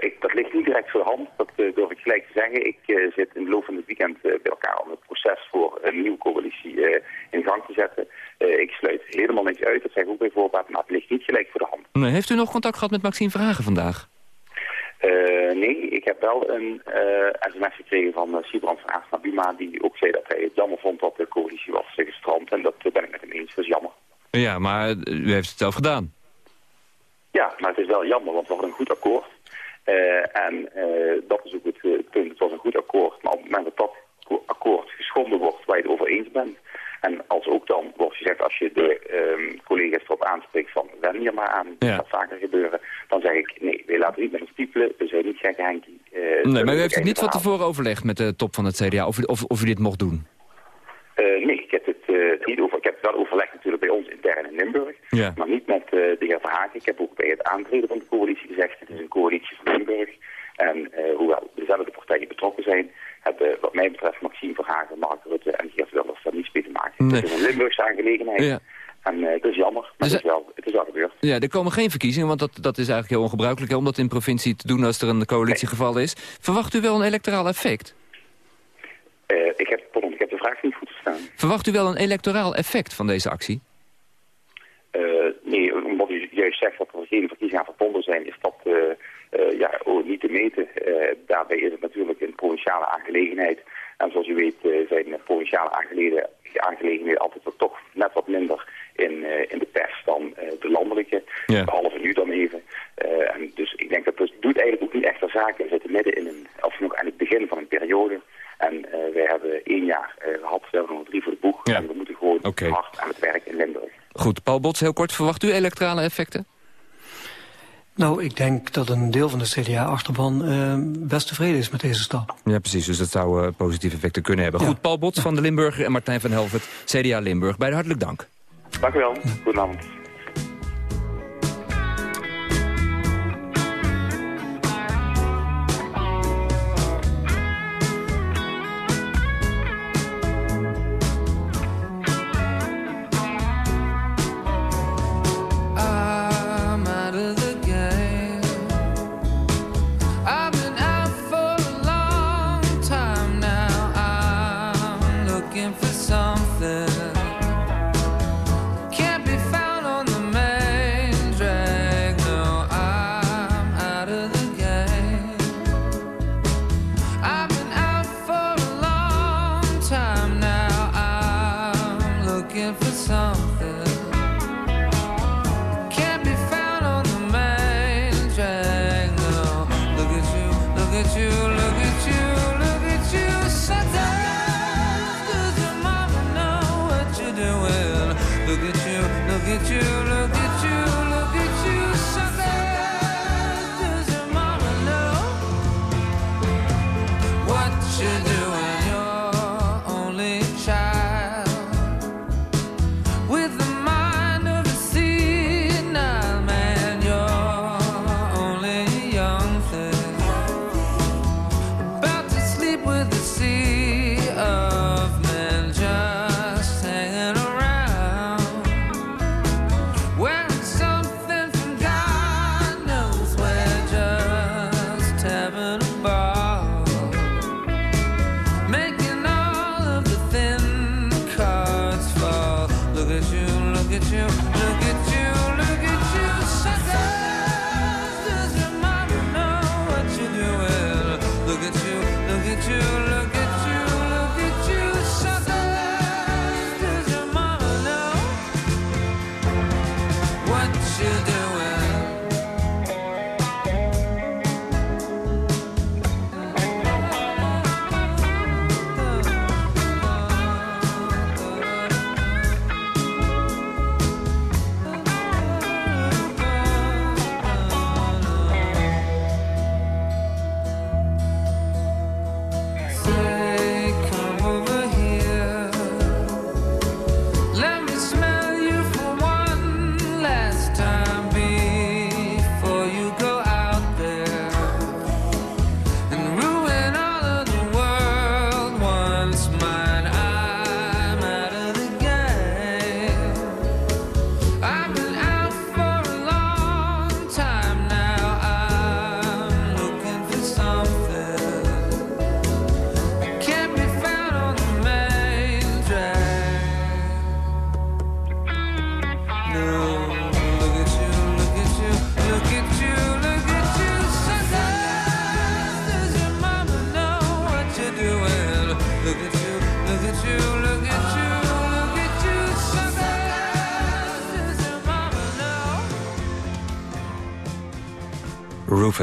Ik, dat ligt niet direct voor de hand, dat durf ik gelijk te zeggen. Ik zit in de loop van het weekend bij elkaar om het proces voor een nieuwe coalitie in gang te zetten. ik sluit helemaal niks uit, dat zeg ik ook bij voorbaat, maar het ligt niet gelijk voor de hand. Nee, heeft u nog contact gehad met Maxime Vragen vandaag? Uh, nee, ik heb wel een uh, sms gekregen van uh, Sibrand van Aasta Buma... die ook zei dat hij het jammer vond dat de coalitie was gestrand. En dat ben ik met hem eens, dat is jammer. Ja, maar u heeft het zelf gedaan. Ja, maar het is wel jammer, want we hadden een goed akkoord. En dat is ook het punt, het was een goed akkoord. Maar op het moment dat dat akkoord geschonden wordt waar je het over eens bent... En als ook dan wordt gezegd, als je de um, collega's erop aanspreekt van wen hier maar aan, ja. dat vaker gebeuren, dan zeg ik nee, we laten niet met ons stiepelen, we zijn niet gekke Henkie. Uh, nee, maar u heeft het niet van tevoren overlegd met de top van het CDA, of u, of, of u dit mocht doen? Uh, nee, ik heb het niet over. Ik heb het wel overlegd bij ons intern in Limburg, ja. maar niet met de heer Verhagen. Ik heb ook bij het aantreden van de coalitie gezegd, het is een coalitie van Limburg. En hoewel dezelfde partijen betrokken zijn, hebben wat mij betreft Maxime Verhagen, Mark Rutte en Geert Wilders daar niets mee te maken. Nee. Het is een Limburgse aangelegenheid. Ja. En uh, dat is jammer, maar Dus, het, is wel, het is wel gebeurd. Ja, er komen geen verkiezingen, want dat, dat is eigenlijk heel ongebruikelijk... Hè, om dat in provincie te doen als er een coalitiegeval is. Verwacht u wel een electoraal effect? Uh, ik, heb, pardon, ik heb de vraag niet goed verstaan. Verwacht u wel een electoraal effect van deze actie? Uh, nee, omdat u juist zegt dat er geen verkiezingen aan verbonden zijn... is dat uh, ja, oh, niet te meten. daarbij is het natuurlijk een provinciale aangelegenheid... En zoals u weet zijn provinciale aangelegenheden, aangelegenheden altijd toch net wat minder in, uh, in de pers dan uh, de landelijke. Ja. Behalve nu dan even. Uh, en dus ik denk dat het doet eigenlijk ook niet echt ter zake. We zitten midden in een, of nog aan het begin van een periode. En wij hebben één jaar gehad, we hebben nog drie voor de boeg. Ja. En we moeten gewoon okay. hard aan het werk in Limburg. Goed, Paul Bots, heel kort. Verwacht u electorale effecten? Nou, ik denk dat een deel van de CDA-achterban uh, best tevreden is met deze stap. Ja, precies. Dus dat zou uh, positieve effecten kunnen hebben. Ja. Goed, Paul Bots van de Limburger en Martijn van Helvert, CDA Limburg. Beide hartelijk dank. Dank u wel. Goedenavond.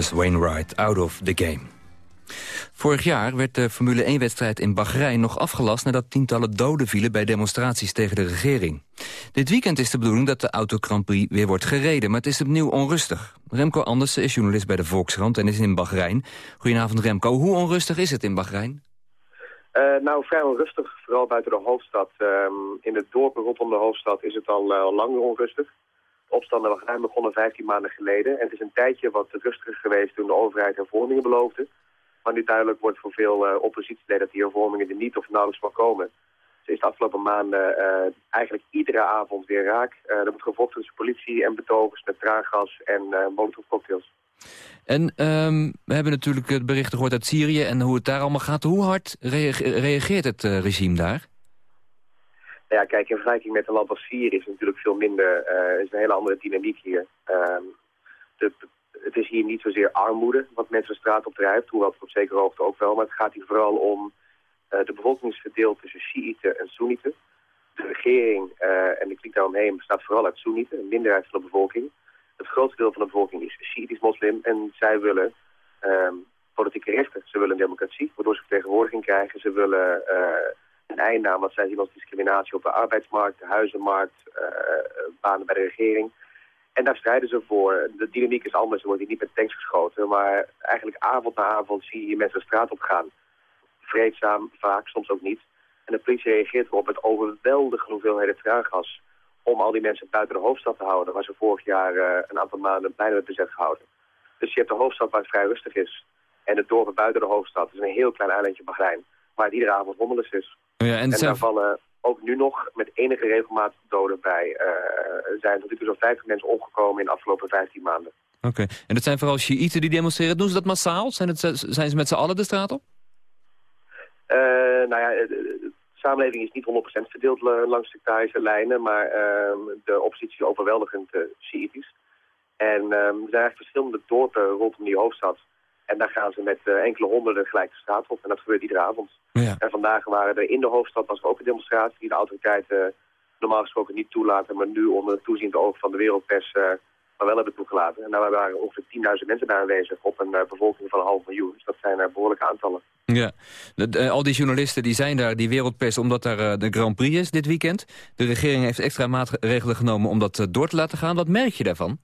Rufus Wainwright, out of the game. Vorig jaar werd de Formule 1-wedstrijd in Bahrein nog afgelast... nadat tientallen doden vielen bij demonstraties tegen de regering. Dit weekend is de bedoeling dat de Auto Grand Prix weer wordt gereden... maar het is opnieuw onrustig. Remco Andersen is journalist bij de Volkskrant en is in Bahrein. Goedenavond Remco, hoe onrustig is het in Bahrein? Eh, nou, vrij onrustig, vooral buiten de hoofdstad. Ehm, in de dorpen rondom de hoofdstad is het al, eh, al langer onrustig. De opstanden in Bahrein begonnen 15 maanden geleden. En het is een tijdje wat rustiger geweest toen de overheid hervormingen beloofde. Maar nu duidelijk wordt voor veel uh, oppositieleden dat die hervormingen er niet of nauwelijks van komen. Ze is de afgelopen maanden eh, eigenlijk iedere avond weer raak. Eh, er wordt gevochten tussen politie en betogers met traangas en uh. En um, we hebben natuurlijk het berichten gehoord uit Syrië en hoe het daar allemaal gaat. Hoe hard reageert het regime daar? Ja, kijk, in vergelijking met een land als Syrië is natuurlijk veel minder, uh, is een hele andere dynamiek hier. Uh, de, het is hier niet zozeer armoede wat mensen straat op drijft, hoewel het op zekere hoogte ook wel, maar het gaat hier vooral om uh, de bevolking is verdeeld tussen Shiiten en Soenieten. De regering en de kliek daaromheen bestaat vooral uit Soenieten, een minderheid van de bevolking. Het grootste deel van de bevolking is Shiitisch moslim en zij willen politieke rechten. Ze willen democratie, waardoor ze vertegenwoordiging krijgen. Ze willen een einde aan wat zij zien als discriminatie op de arbeidsmarkt, de huizenmarkt, uh, banen bij de regering. En daar strijden ze voor. De dynamiek is anders, er wordt hier niet met tanks geschoten. Maar eigenlijk avond na avond zie je mensen de straat op gaan. Vreedzaam, vaak, soms ook niet. En de politie reageert erop met overweldige hoeveelheden traangas... om al die mensen buiten de hoofdstad te houden... waar ze vorig jaar uh, een aantal maanden bijna werd bezet gehouden. Dus je hebt de hoofdstad waar het vrij rustig is. En de dorpen buiten de hoofdstad. Het is een heel klein eilandje Bahrein. Waar het iedere avond hommeles is. Ja, en, en daar vallen ook nu nog met enige regelmaat doden bij. Uh, er zijn tot nu toe zo'n 50 mensen omgekomen in de afgelopen 15 maanden. Oké, okay. en dat zijn vooral Shiiten die demonstreren. Doen ze dat massaal? Zijn, het, zijn ze met z'n allen de straat op? Uh, nou ja, de, samenleving is niet 100% verdeeld langs sectarische lijnen, maar uh, de oppositie is overweldigend uh, Shiïtisch. En er zijn eigenlijk verschillende dorpen rondom die hoofdstad. En daar gaan ze met uh, enkele honderden gelijk de straat op. En dat gebeurt iedere avond. Ja. En vandaag waren er in de hoofdstad was er ook een demonstratie die de autoriteiten normaal gesproken niet toelaten. Maar nu onder het toeziend oog van de wereldpers uh, maar wel hebben toegelaten. En daar waren ongeveer 10.000 mensen daar aanwezig op een bevolking van een half miljoen. Dus dat zijn behoorlijke aantallen. Ja, de, de, al die journalisten die zijn daar, die wereldpers, omdat daar de Grand Prix is dit weekend. De regering heeft extra maatregelen genomen om dat door te laten gaan. Wat merk je daarvan?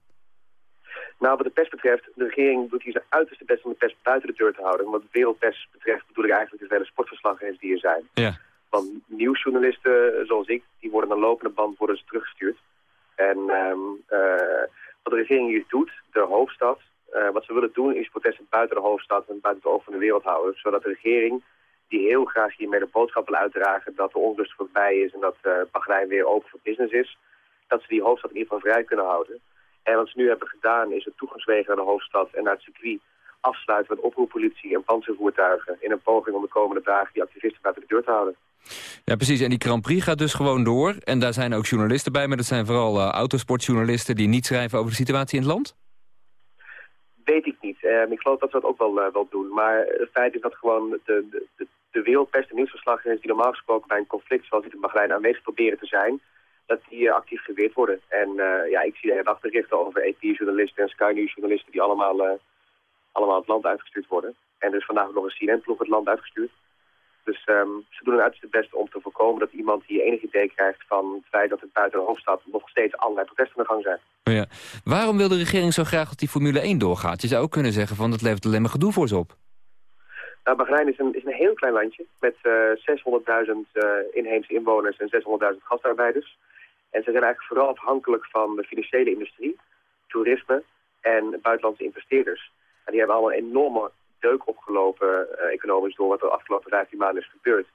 Nou, wat de pers betreft, de regering doet hier zijn uiterste best om de pers buiten de deur te houden. Wat de wereldpers betreft bedoel ik eigenlijk de vele sportverslaggevers die er zijn. Ja. Want nieuwsjournalisten zoals ik, die worden aan lopende band worden ze teruggestuurd. En um, uh, wat de regering hier doet, de hoofdstad, uh, wat ze willen doen is protesten buiten de hoofdstad en buiten het oog van de wereld houden. Zodat de regering, die heel graag hiermee de boodschap wil uitdragen dat de onrust voorbij is en dat uh, Bahrein weer open voor business is, dat ze die hoofdstad in ieder geval vrij kunnen houden. En wat ze nu hebben gedaan is het toegangswegen naar de hoofdstad en naar het circuit afsluiten met oproeppolitie en panzervoertuigen... in een poging om de komende dagen die activisten buiten de deur te houden. Ja, precies. En die Grand Prix gaat dus gewoon door. En daar zijn ook journalisten bij, maar dat zijn vooral uh, autosportjournalisten... die niet schrijven over de situatie in het land? Weet ik niet. Uh, ik geloof dat ze dat ook wel, uh, wel doen. Maar het feit is dat gewoon de, de, de, de wereldpers, de nieuwsverslaggevers... die normaal gesproken bij een conflict zoals dit in Bahrein aanwezig proberen te zijn... dat die actief geweerd worden. En ja, ik zie de hele dag berichten over AP-journalisten en Sky News-journalisten... die allemaal, allemaal het land uitgestuurd worden. En dus vandaag nog een CNN-ploeg het land uitgestuurd. Dus um, ze doen hun uiterste best om te voorkomen dat iemand die enig idee krijgt van het feit dat het buiten de hoofdstad nog steeds allerlei protesten aan de gang zijn. Ja. Waarom wil de regering zo graag dat die Formule 1 doorgaat? Je zou ook kunnen zeggen van het levert alleen maar gedoe voor ze op. Nou, Bahrein is een, is een heel klein landje met uh, 600.000 uh, inheemse inwoners en 600.000 gastarbeiders. En ze zijn eigenlijk vooral afhankelijk van de financiële industrie, toerisme en buitenlandse investeerders. En die hebben allemaal een enorme deuk opgelopen uh, economisch door wat er de afgelopen 15 maanden is gebeurd.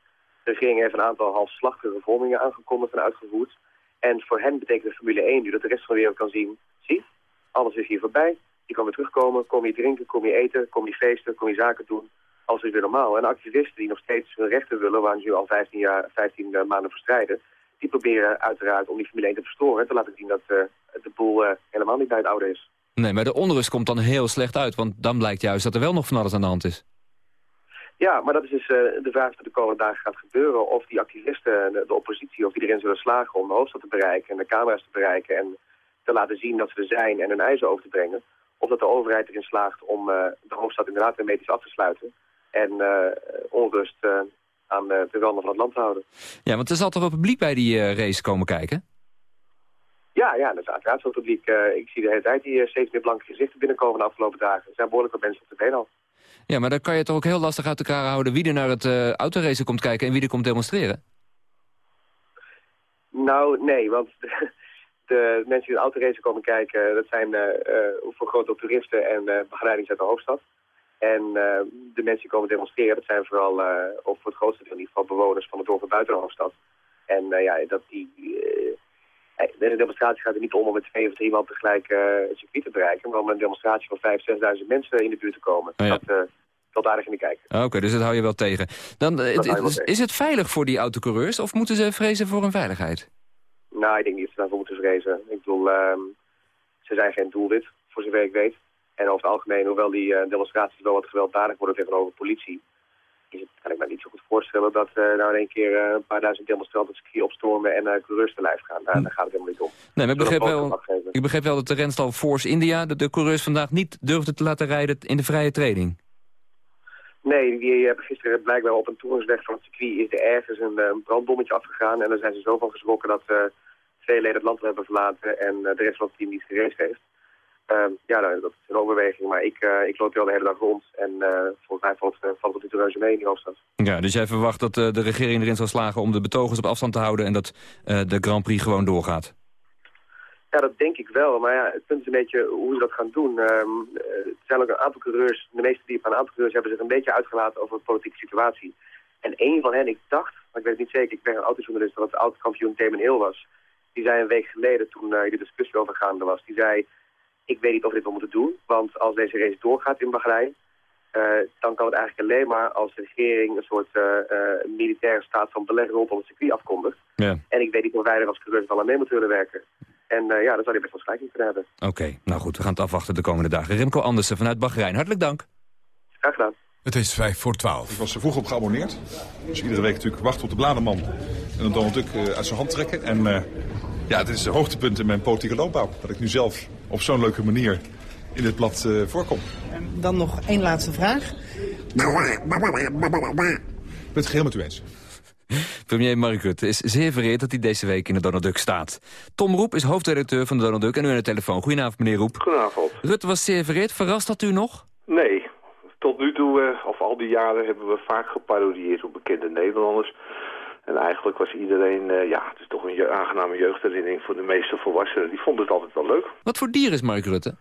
De regering heeft een aantal halfslachtige hervormingen aangekondigd en uitgevoerd. En voor hen betekent de Formule 1 nu dat de rest van de wereld kan zien... zie, alles is hier voorbij, je kan weer terugkomen, kom je drinken, kom je eten, kom je feesten, kom je zaken doen. Alles is weer normaal. En activisten die nog steeds hun rechten willen, waar ze nu al 15, jaar, 15 uh, maanden verstrijden... die proberen uiteraard om die Formule 1 te verstoren... en te laten zien dat uh, de boel helemaal niet bij het oude is. Nee, maar de onrust komt dan heel slecht uit. Want dan blijkt juist dat er wel nog van alles aan de hand is. Ja, maar dat is dus uh, de vraag wat de komende dagen gaat gebeuren. Of die activisten, de, de, oppositie, of die erin zullen slagen om de hoofdstad te bereiken... en de camera's te bereiken en te laten zien dat ze er zijn en hun eisen over te brengen. Of dat de overheid erin slaagt om de hoofdstad inderdaad hermetisch af te sluiten. En uh, onrust aan de randen van het land te houden. Ja, want er zal toch wel publiek bij die race komen kijken? Ja, ja, dat is uiteraard zo'n publiek. Uh, ik zie de hele tijd die uh, steeds meer blanke gezichten binnenkomen de afgelopen dagen. Er zijn behoorlijk wat mensen op de been al. Ja, maar dan kan je toch ook heel lastig uit elkaar houden wie er naar het uh, autoracen komt kijken en wie er komt demonstreren? Nou, nee, want de, de mensen die de autoracen komen kijken, dat zijn voor grote toeristen en begeleiding uit de hoofdstad. En de mensen die komen demonstreren, dat zijn vooral, of voor het grootste deel in ieder geval, bewoners van het dorp buiten de hoofdstad. En ja, dat die deze demonstratie gaat er niet om om met twee of drie man tegelijk uh, het circuit te bereiken, maar om een demonstratie van 5.000, 6.000 mensen in de buurt te komen. Oh ja. Dat uh, valt aardig in de kijken. Oké, okay, dus dat hou je wel tegen. Dan, uh, het, is, is het veilig voor die autocoureurs of moeten ze vrezen voor hun veiligheid? Nou, ik denk niet dat ze daarvoor moeten vrezen. Ik bedoel, um, ze zijn geen doelwit, voor zover ik weet. En over het algemeen, hoewel die demonstraties wel wat gewelddadig worden tegenover politie, is het, kan ik me niet zo goed voorstellen dat uh, nou in één keer uh, een paar duizend demonstranten circuit opstormen en uh, coureurs te lijf gaan. Hm. Daar gaat het helemaal niet om. Nee, maar ik begreep, wel, ik begreep wel dat de renstal Force India de, de coureurs vandaag niet durfde te laten rijden in de vrije training. Nee, die hebben gisteren blijkbaar op een toeringsweg van het circuit is er ergens een, een brandbommetje afgegaan. En daar zijn ze zo van geschrokken dat veel leden het land hebben verlaten en de rest van het team niet gereisd heeft. Uh, ja, nou, dat is een overweging, maar ik, uh, ik loop wel de hele dag rond. En uh, volgens mij valt, valt het niet reuze mee in die hoofdstad. Ja, dus jij verwacht dat de regering erin zal slagen om de betogers op afstand te houden... en dat de Grand Prix gewoon doorgaat? Ja, dat denk ik wel. Maar ja, het punt is een beetje hoe ze dat gaan doen. Um, er zijn ook een aantal coureurs, de meeste die van een aantal coureurs hebben zich een beetje uitgelaten over de politieke situatie. En een van hen, ik dacht, maar ik weet het niet zeker, ik ben een autojournalist, dat het de autokampioen Damon Hill was. Die zei een week geleden, toen uh, de discussie overgaande was, die zei ik weet niet of we dit wel moeten doen, want als deze race doorgaat in Bahrein, uh, dan kan het eigenlijk alleen maar als de regering een soort uh, uh, militaire staat van beleg rondom het circuit afkondigt. Ja. En ik weet niet of wij er als coureurs wel aan mee moeten willen werken. En ja, dan zou je best wel in kunnen hebben. Oké, nou goed, we gaan het afwachten de komende dagen. Remco Andersen vanuit Bahrein, hartelijk dank. Graag gedaan. Het is vijf voor twaalf. Ik was er vroeg op geabonneerd. Dus iedere week natuurlijk wachten op de bladerman. En dan Donald Duck uit zijn hand trekken. En ja, het is een hoogtepunt in mijn politieke loopbouw. Dat ik nu zelf op zo'n leuke manier in dit blad uh, voorkom. En dan nog één laatste vraag. Ik ben het geheel met u eens. Premier Mark Rutte is zeer vereerd dat hij deze week in de Donald Duck staat. Tom Roep is hoofdredacteur van de Donald Duck en u aan de telefoon. Goedenavond, meneer Roep. Goedenavond. Rutte was zeer vereerd. Verrast dat u nog? Nee. Tot nu toe, uh, of al die jaren, hebben we vaak geparodieerd op bekende Nederlanders. En eigenlijk was iedereen, uh, ja, het is toch een je aangename jeugdherinnering voor de meeste volwassenen. Die vonden het altijd wel leuk. Wat voor dier is Mark Rutte?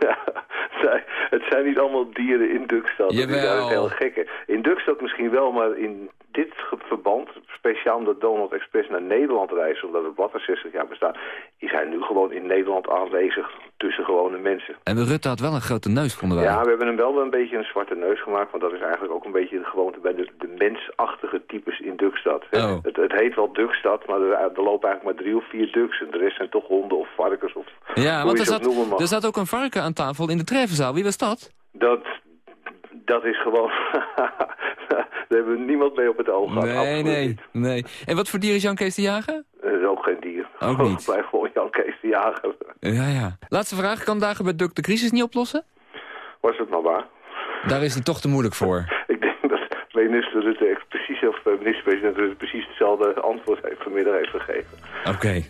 ja, het zijn niet allemaal dieren in Dukstad. Jawel. Dat is heel gekke. In Dukstad misschien wel, maar in dit verband speciaal omdat Donald Express naar Nederland reist, omdat het blad er 60 jaar bestaat, is hij nu gewoon in Nederland aanwezig tussen gewone mensen. En Rutte had wel een grote neus, vonden wij. Ja, we hebben hem wel een beetje een zwarte neus gemaakt, want dat is eigenlijk ook een beetje de gewoonte bij de, de mensachtige types in Dukstad. Oh. Het, het heet wel Dukstad, maar er, er lopen eigenlijk maar drie of vier duks en de rest zijn toch honden of varkens of Ja, want er zat, noemen er zat ook een varken aan tafel in de treffenzaal. Wie was dat? Dat, dat is gewoon... Daar hebben we niemand mee op het oog gehad. Nee, absoluut nee, niet. nee. En wat voor dier is Jan Kees de Jager? Het is ook geen dier. Ook niet. Blijf gewoon Jan Kees de Jager. Ja, ja. Laatste vraag. Kan Dagen bij Duk de crisis niet oplossen? Was het maar waar. Daar is hij toch te moeilijk voor. Ik denk dat minister Rutte echt precies, of eh, minister-president Rutte precies hetzelfde antwoord heeft vanmiddag heeft gegeven. Oké.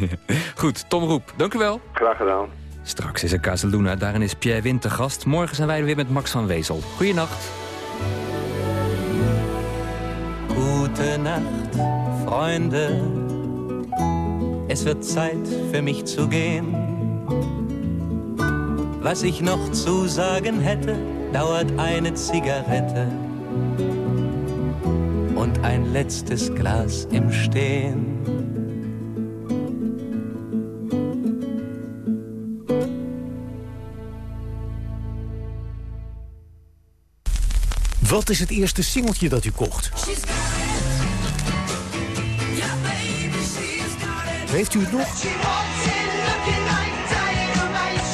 Goed, Tom Roep. Dank u wel. Graag gedaan. Straks is er Casaluna, daarin is Pierre Wint te gast. Morgen zijn wij er weer met Max van Wezel. Goeienacht. Gute Nacht, Freunde. Es wird Zeit für mich zu gehen. Was ich noch zu sagen hätte, dauert eine Zigarette und ein letztes Glas im Stehen. Wat is het eerste singeltje dat u kocht? Heeft u het nog?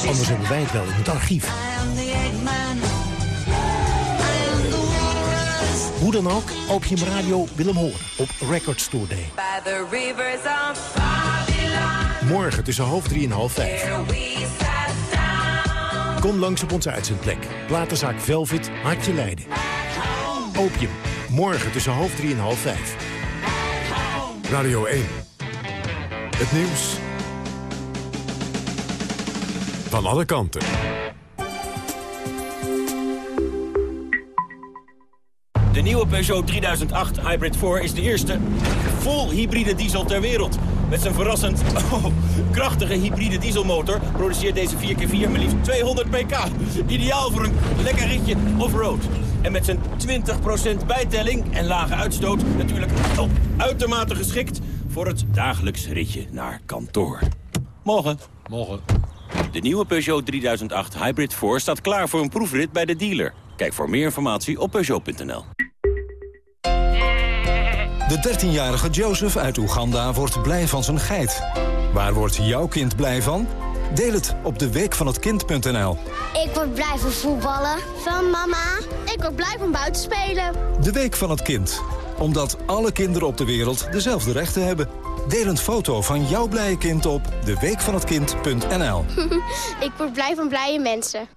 Anders hebben wij het wel in het archief. Hoe dan ook, Opium Radio wil hem horen op Record Store Day. Morgen tussen half drie en half vijf. Kom langs op onze uitzendplek. Platenzaak Velvet, Hartje Leiden. Opium, morgen tussen half drie en half vijf. Radio 1. Het nieuws van alle kanten. De nieuwe Peugeot 3008 Hybrid 4 is de eerste vol hybride diesel ter wereld. Met zijn verrassend oh, krachtige hybride dieselmotor produceert deze 4x4 maar liefst 200 pk. Ideaal voor een lekker ritje off-road. En met zijn 20% bijtelling en lage uitstoot natuurlijk oh, uitermate geschikt voor het dagelijks ritje naar kantoor. Morgen. Morgen. De nieuwe Peugeot 3008 Hybrid 4 staat klaar voor een proefrit bij de dealer. Kijk voor meer informatie op Peugeot.nl. De 13-jarige Joseph uit Oeganda wordt blij van zijn geit. Waar wordt jouw kind blij van? Deel het op de weekvanhetkind.nl. Ik word blij van voetballen. Van mama. Ik word blij van buiten spelen. De Week van het Kind. Omdat alle kinderen op de wereld dezelfde rechten hebben. Deel een foto van jouw blije kind op deweekvanhetkind.nl. ik word blij van blije mensen.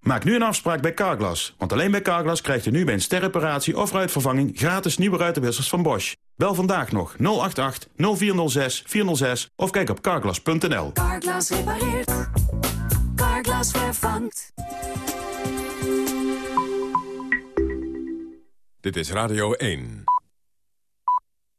Maak nu een afspraak bij Carglass. Want alleen bij Carglass krijgt u nu bij een sterreparatie of ruitvervanging... gratis nieuwe ruitenwissers van Bosch. Bel vandaag nog 088 0406 406 of kijk op carglass.nl. Carglass repareert. Carglass vervangt. Dit is Radio 1.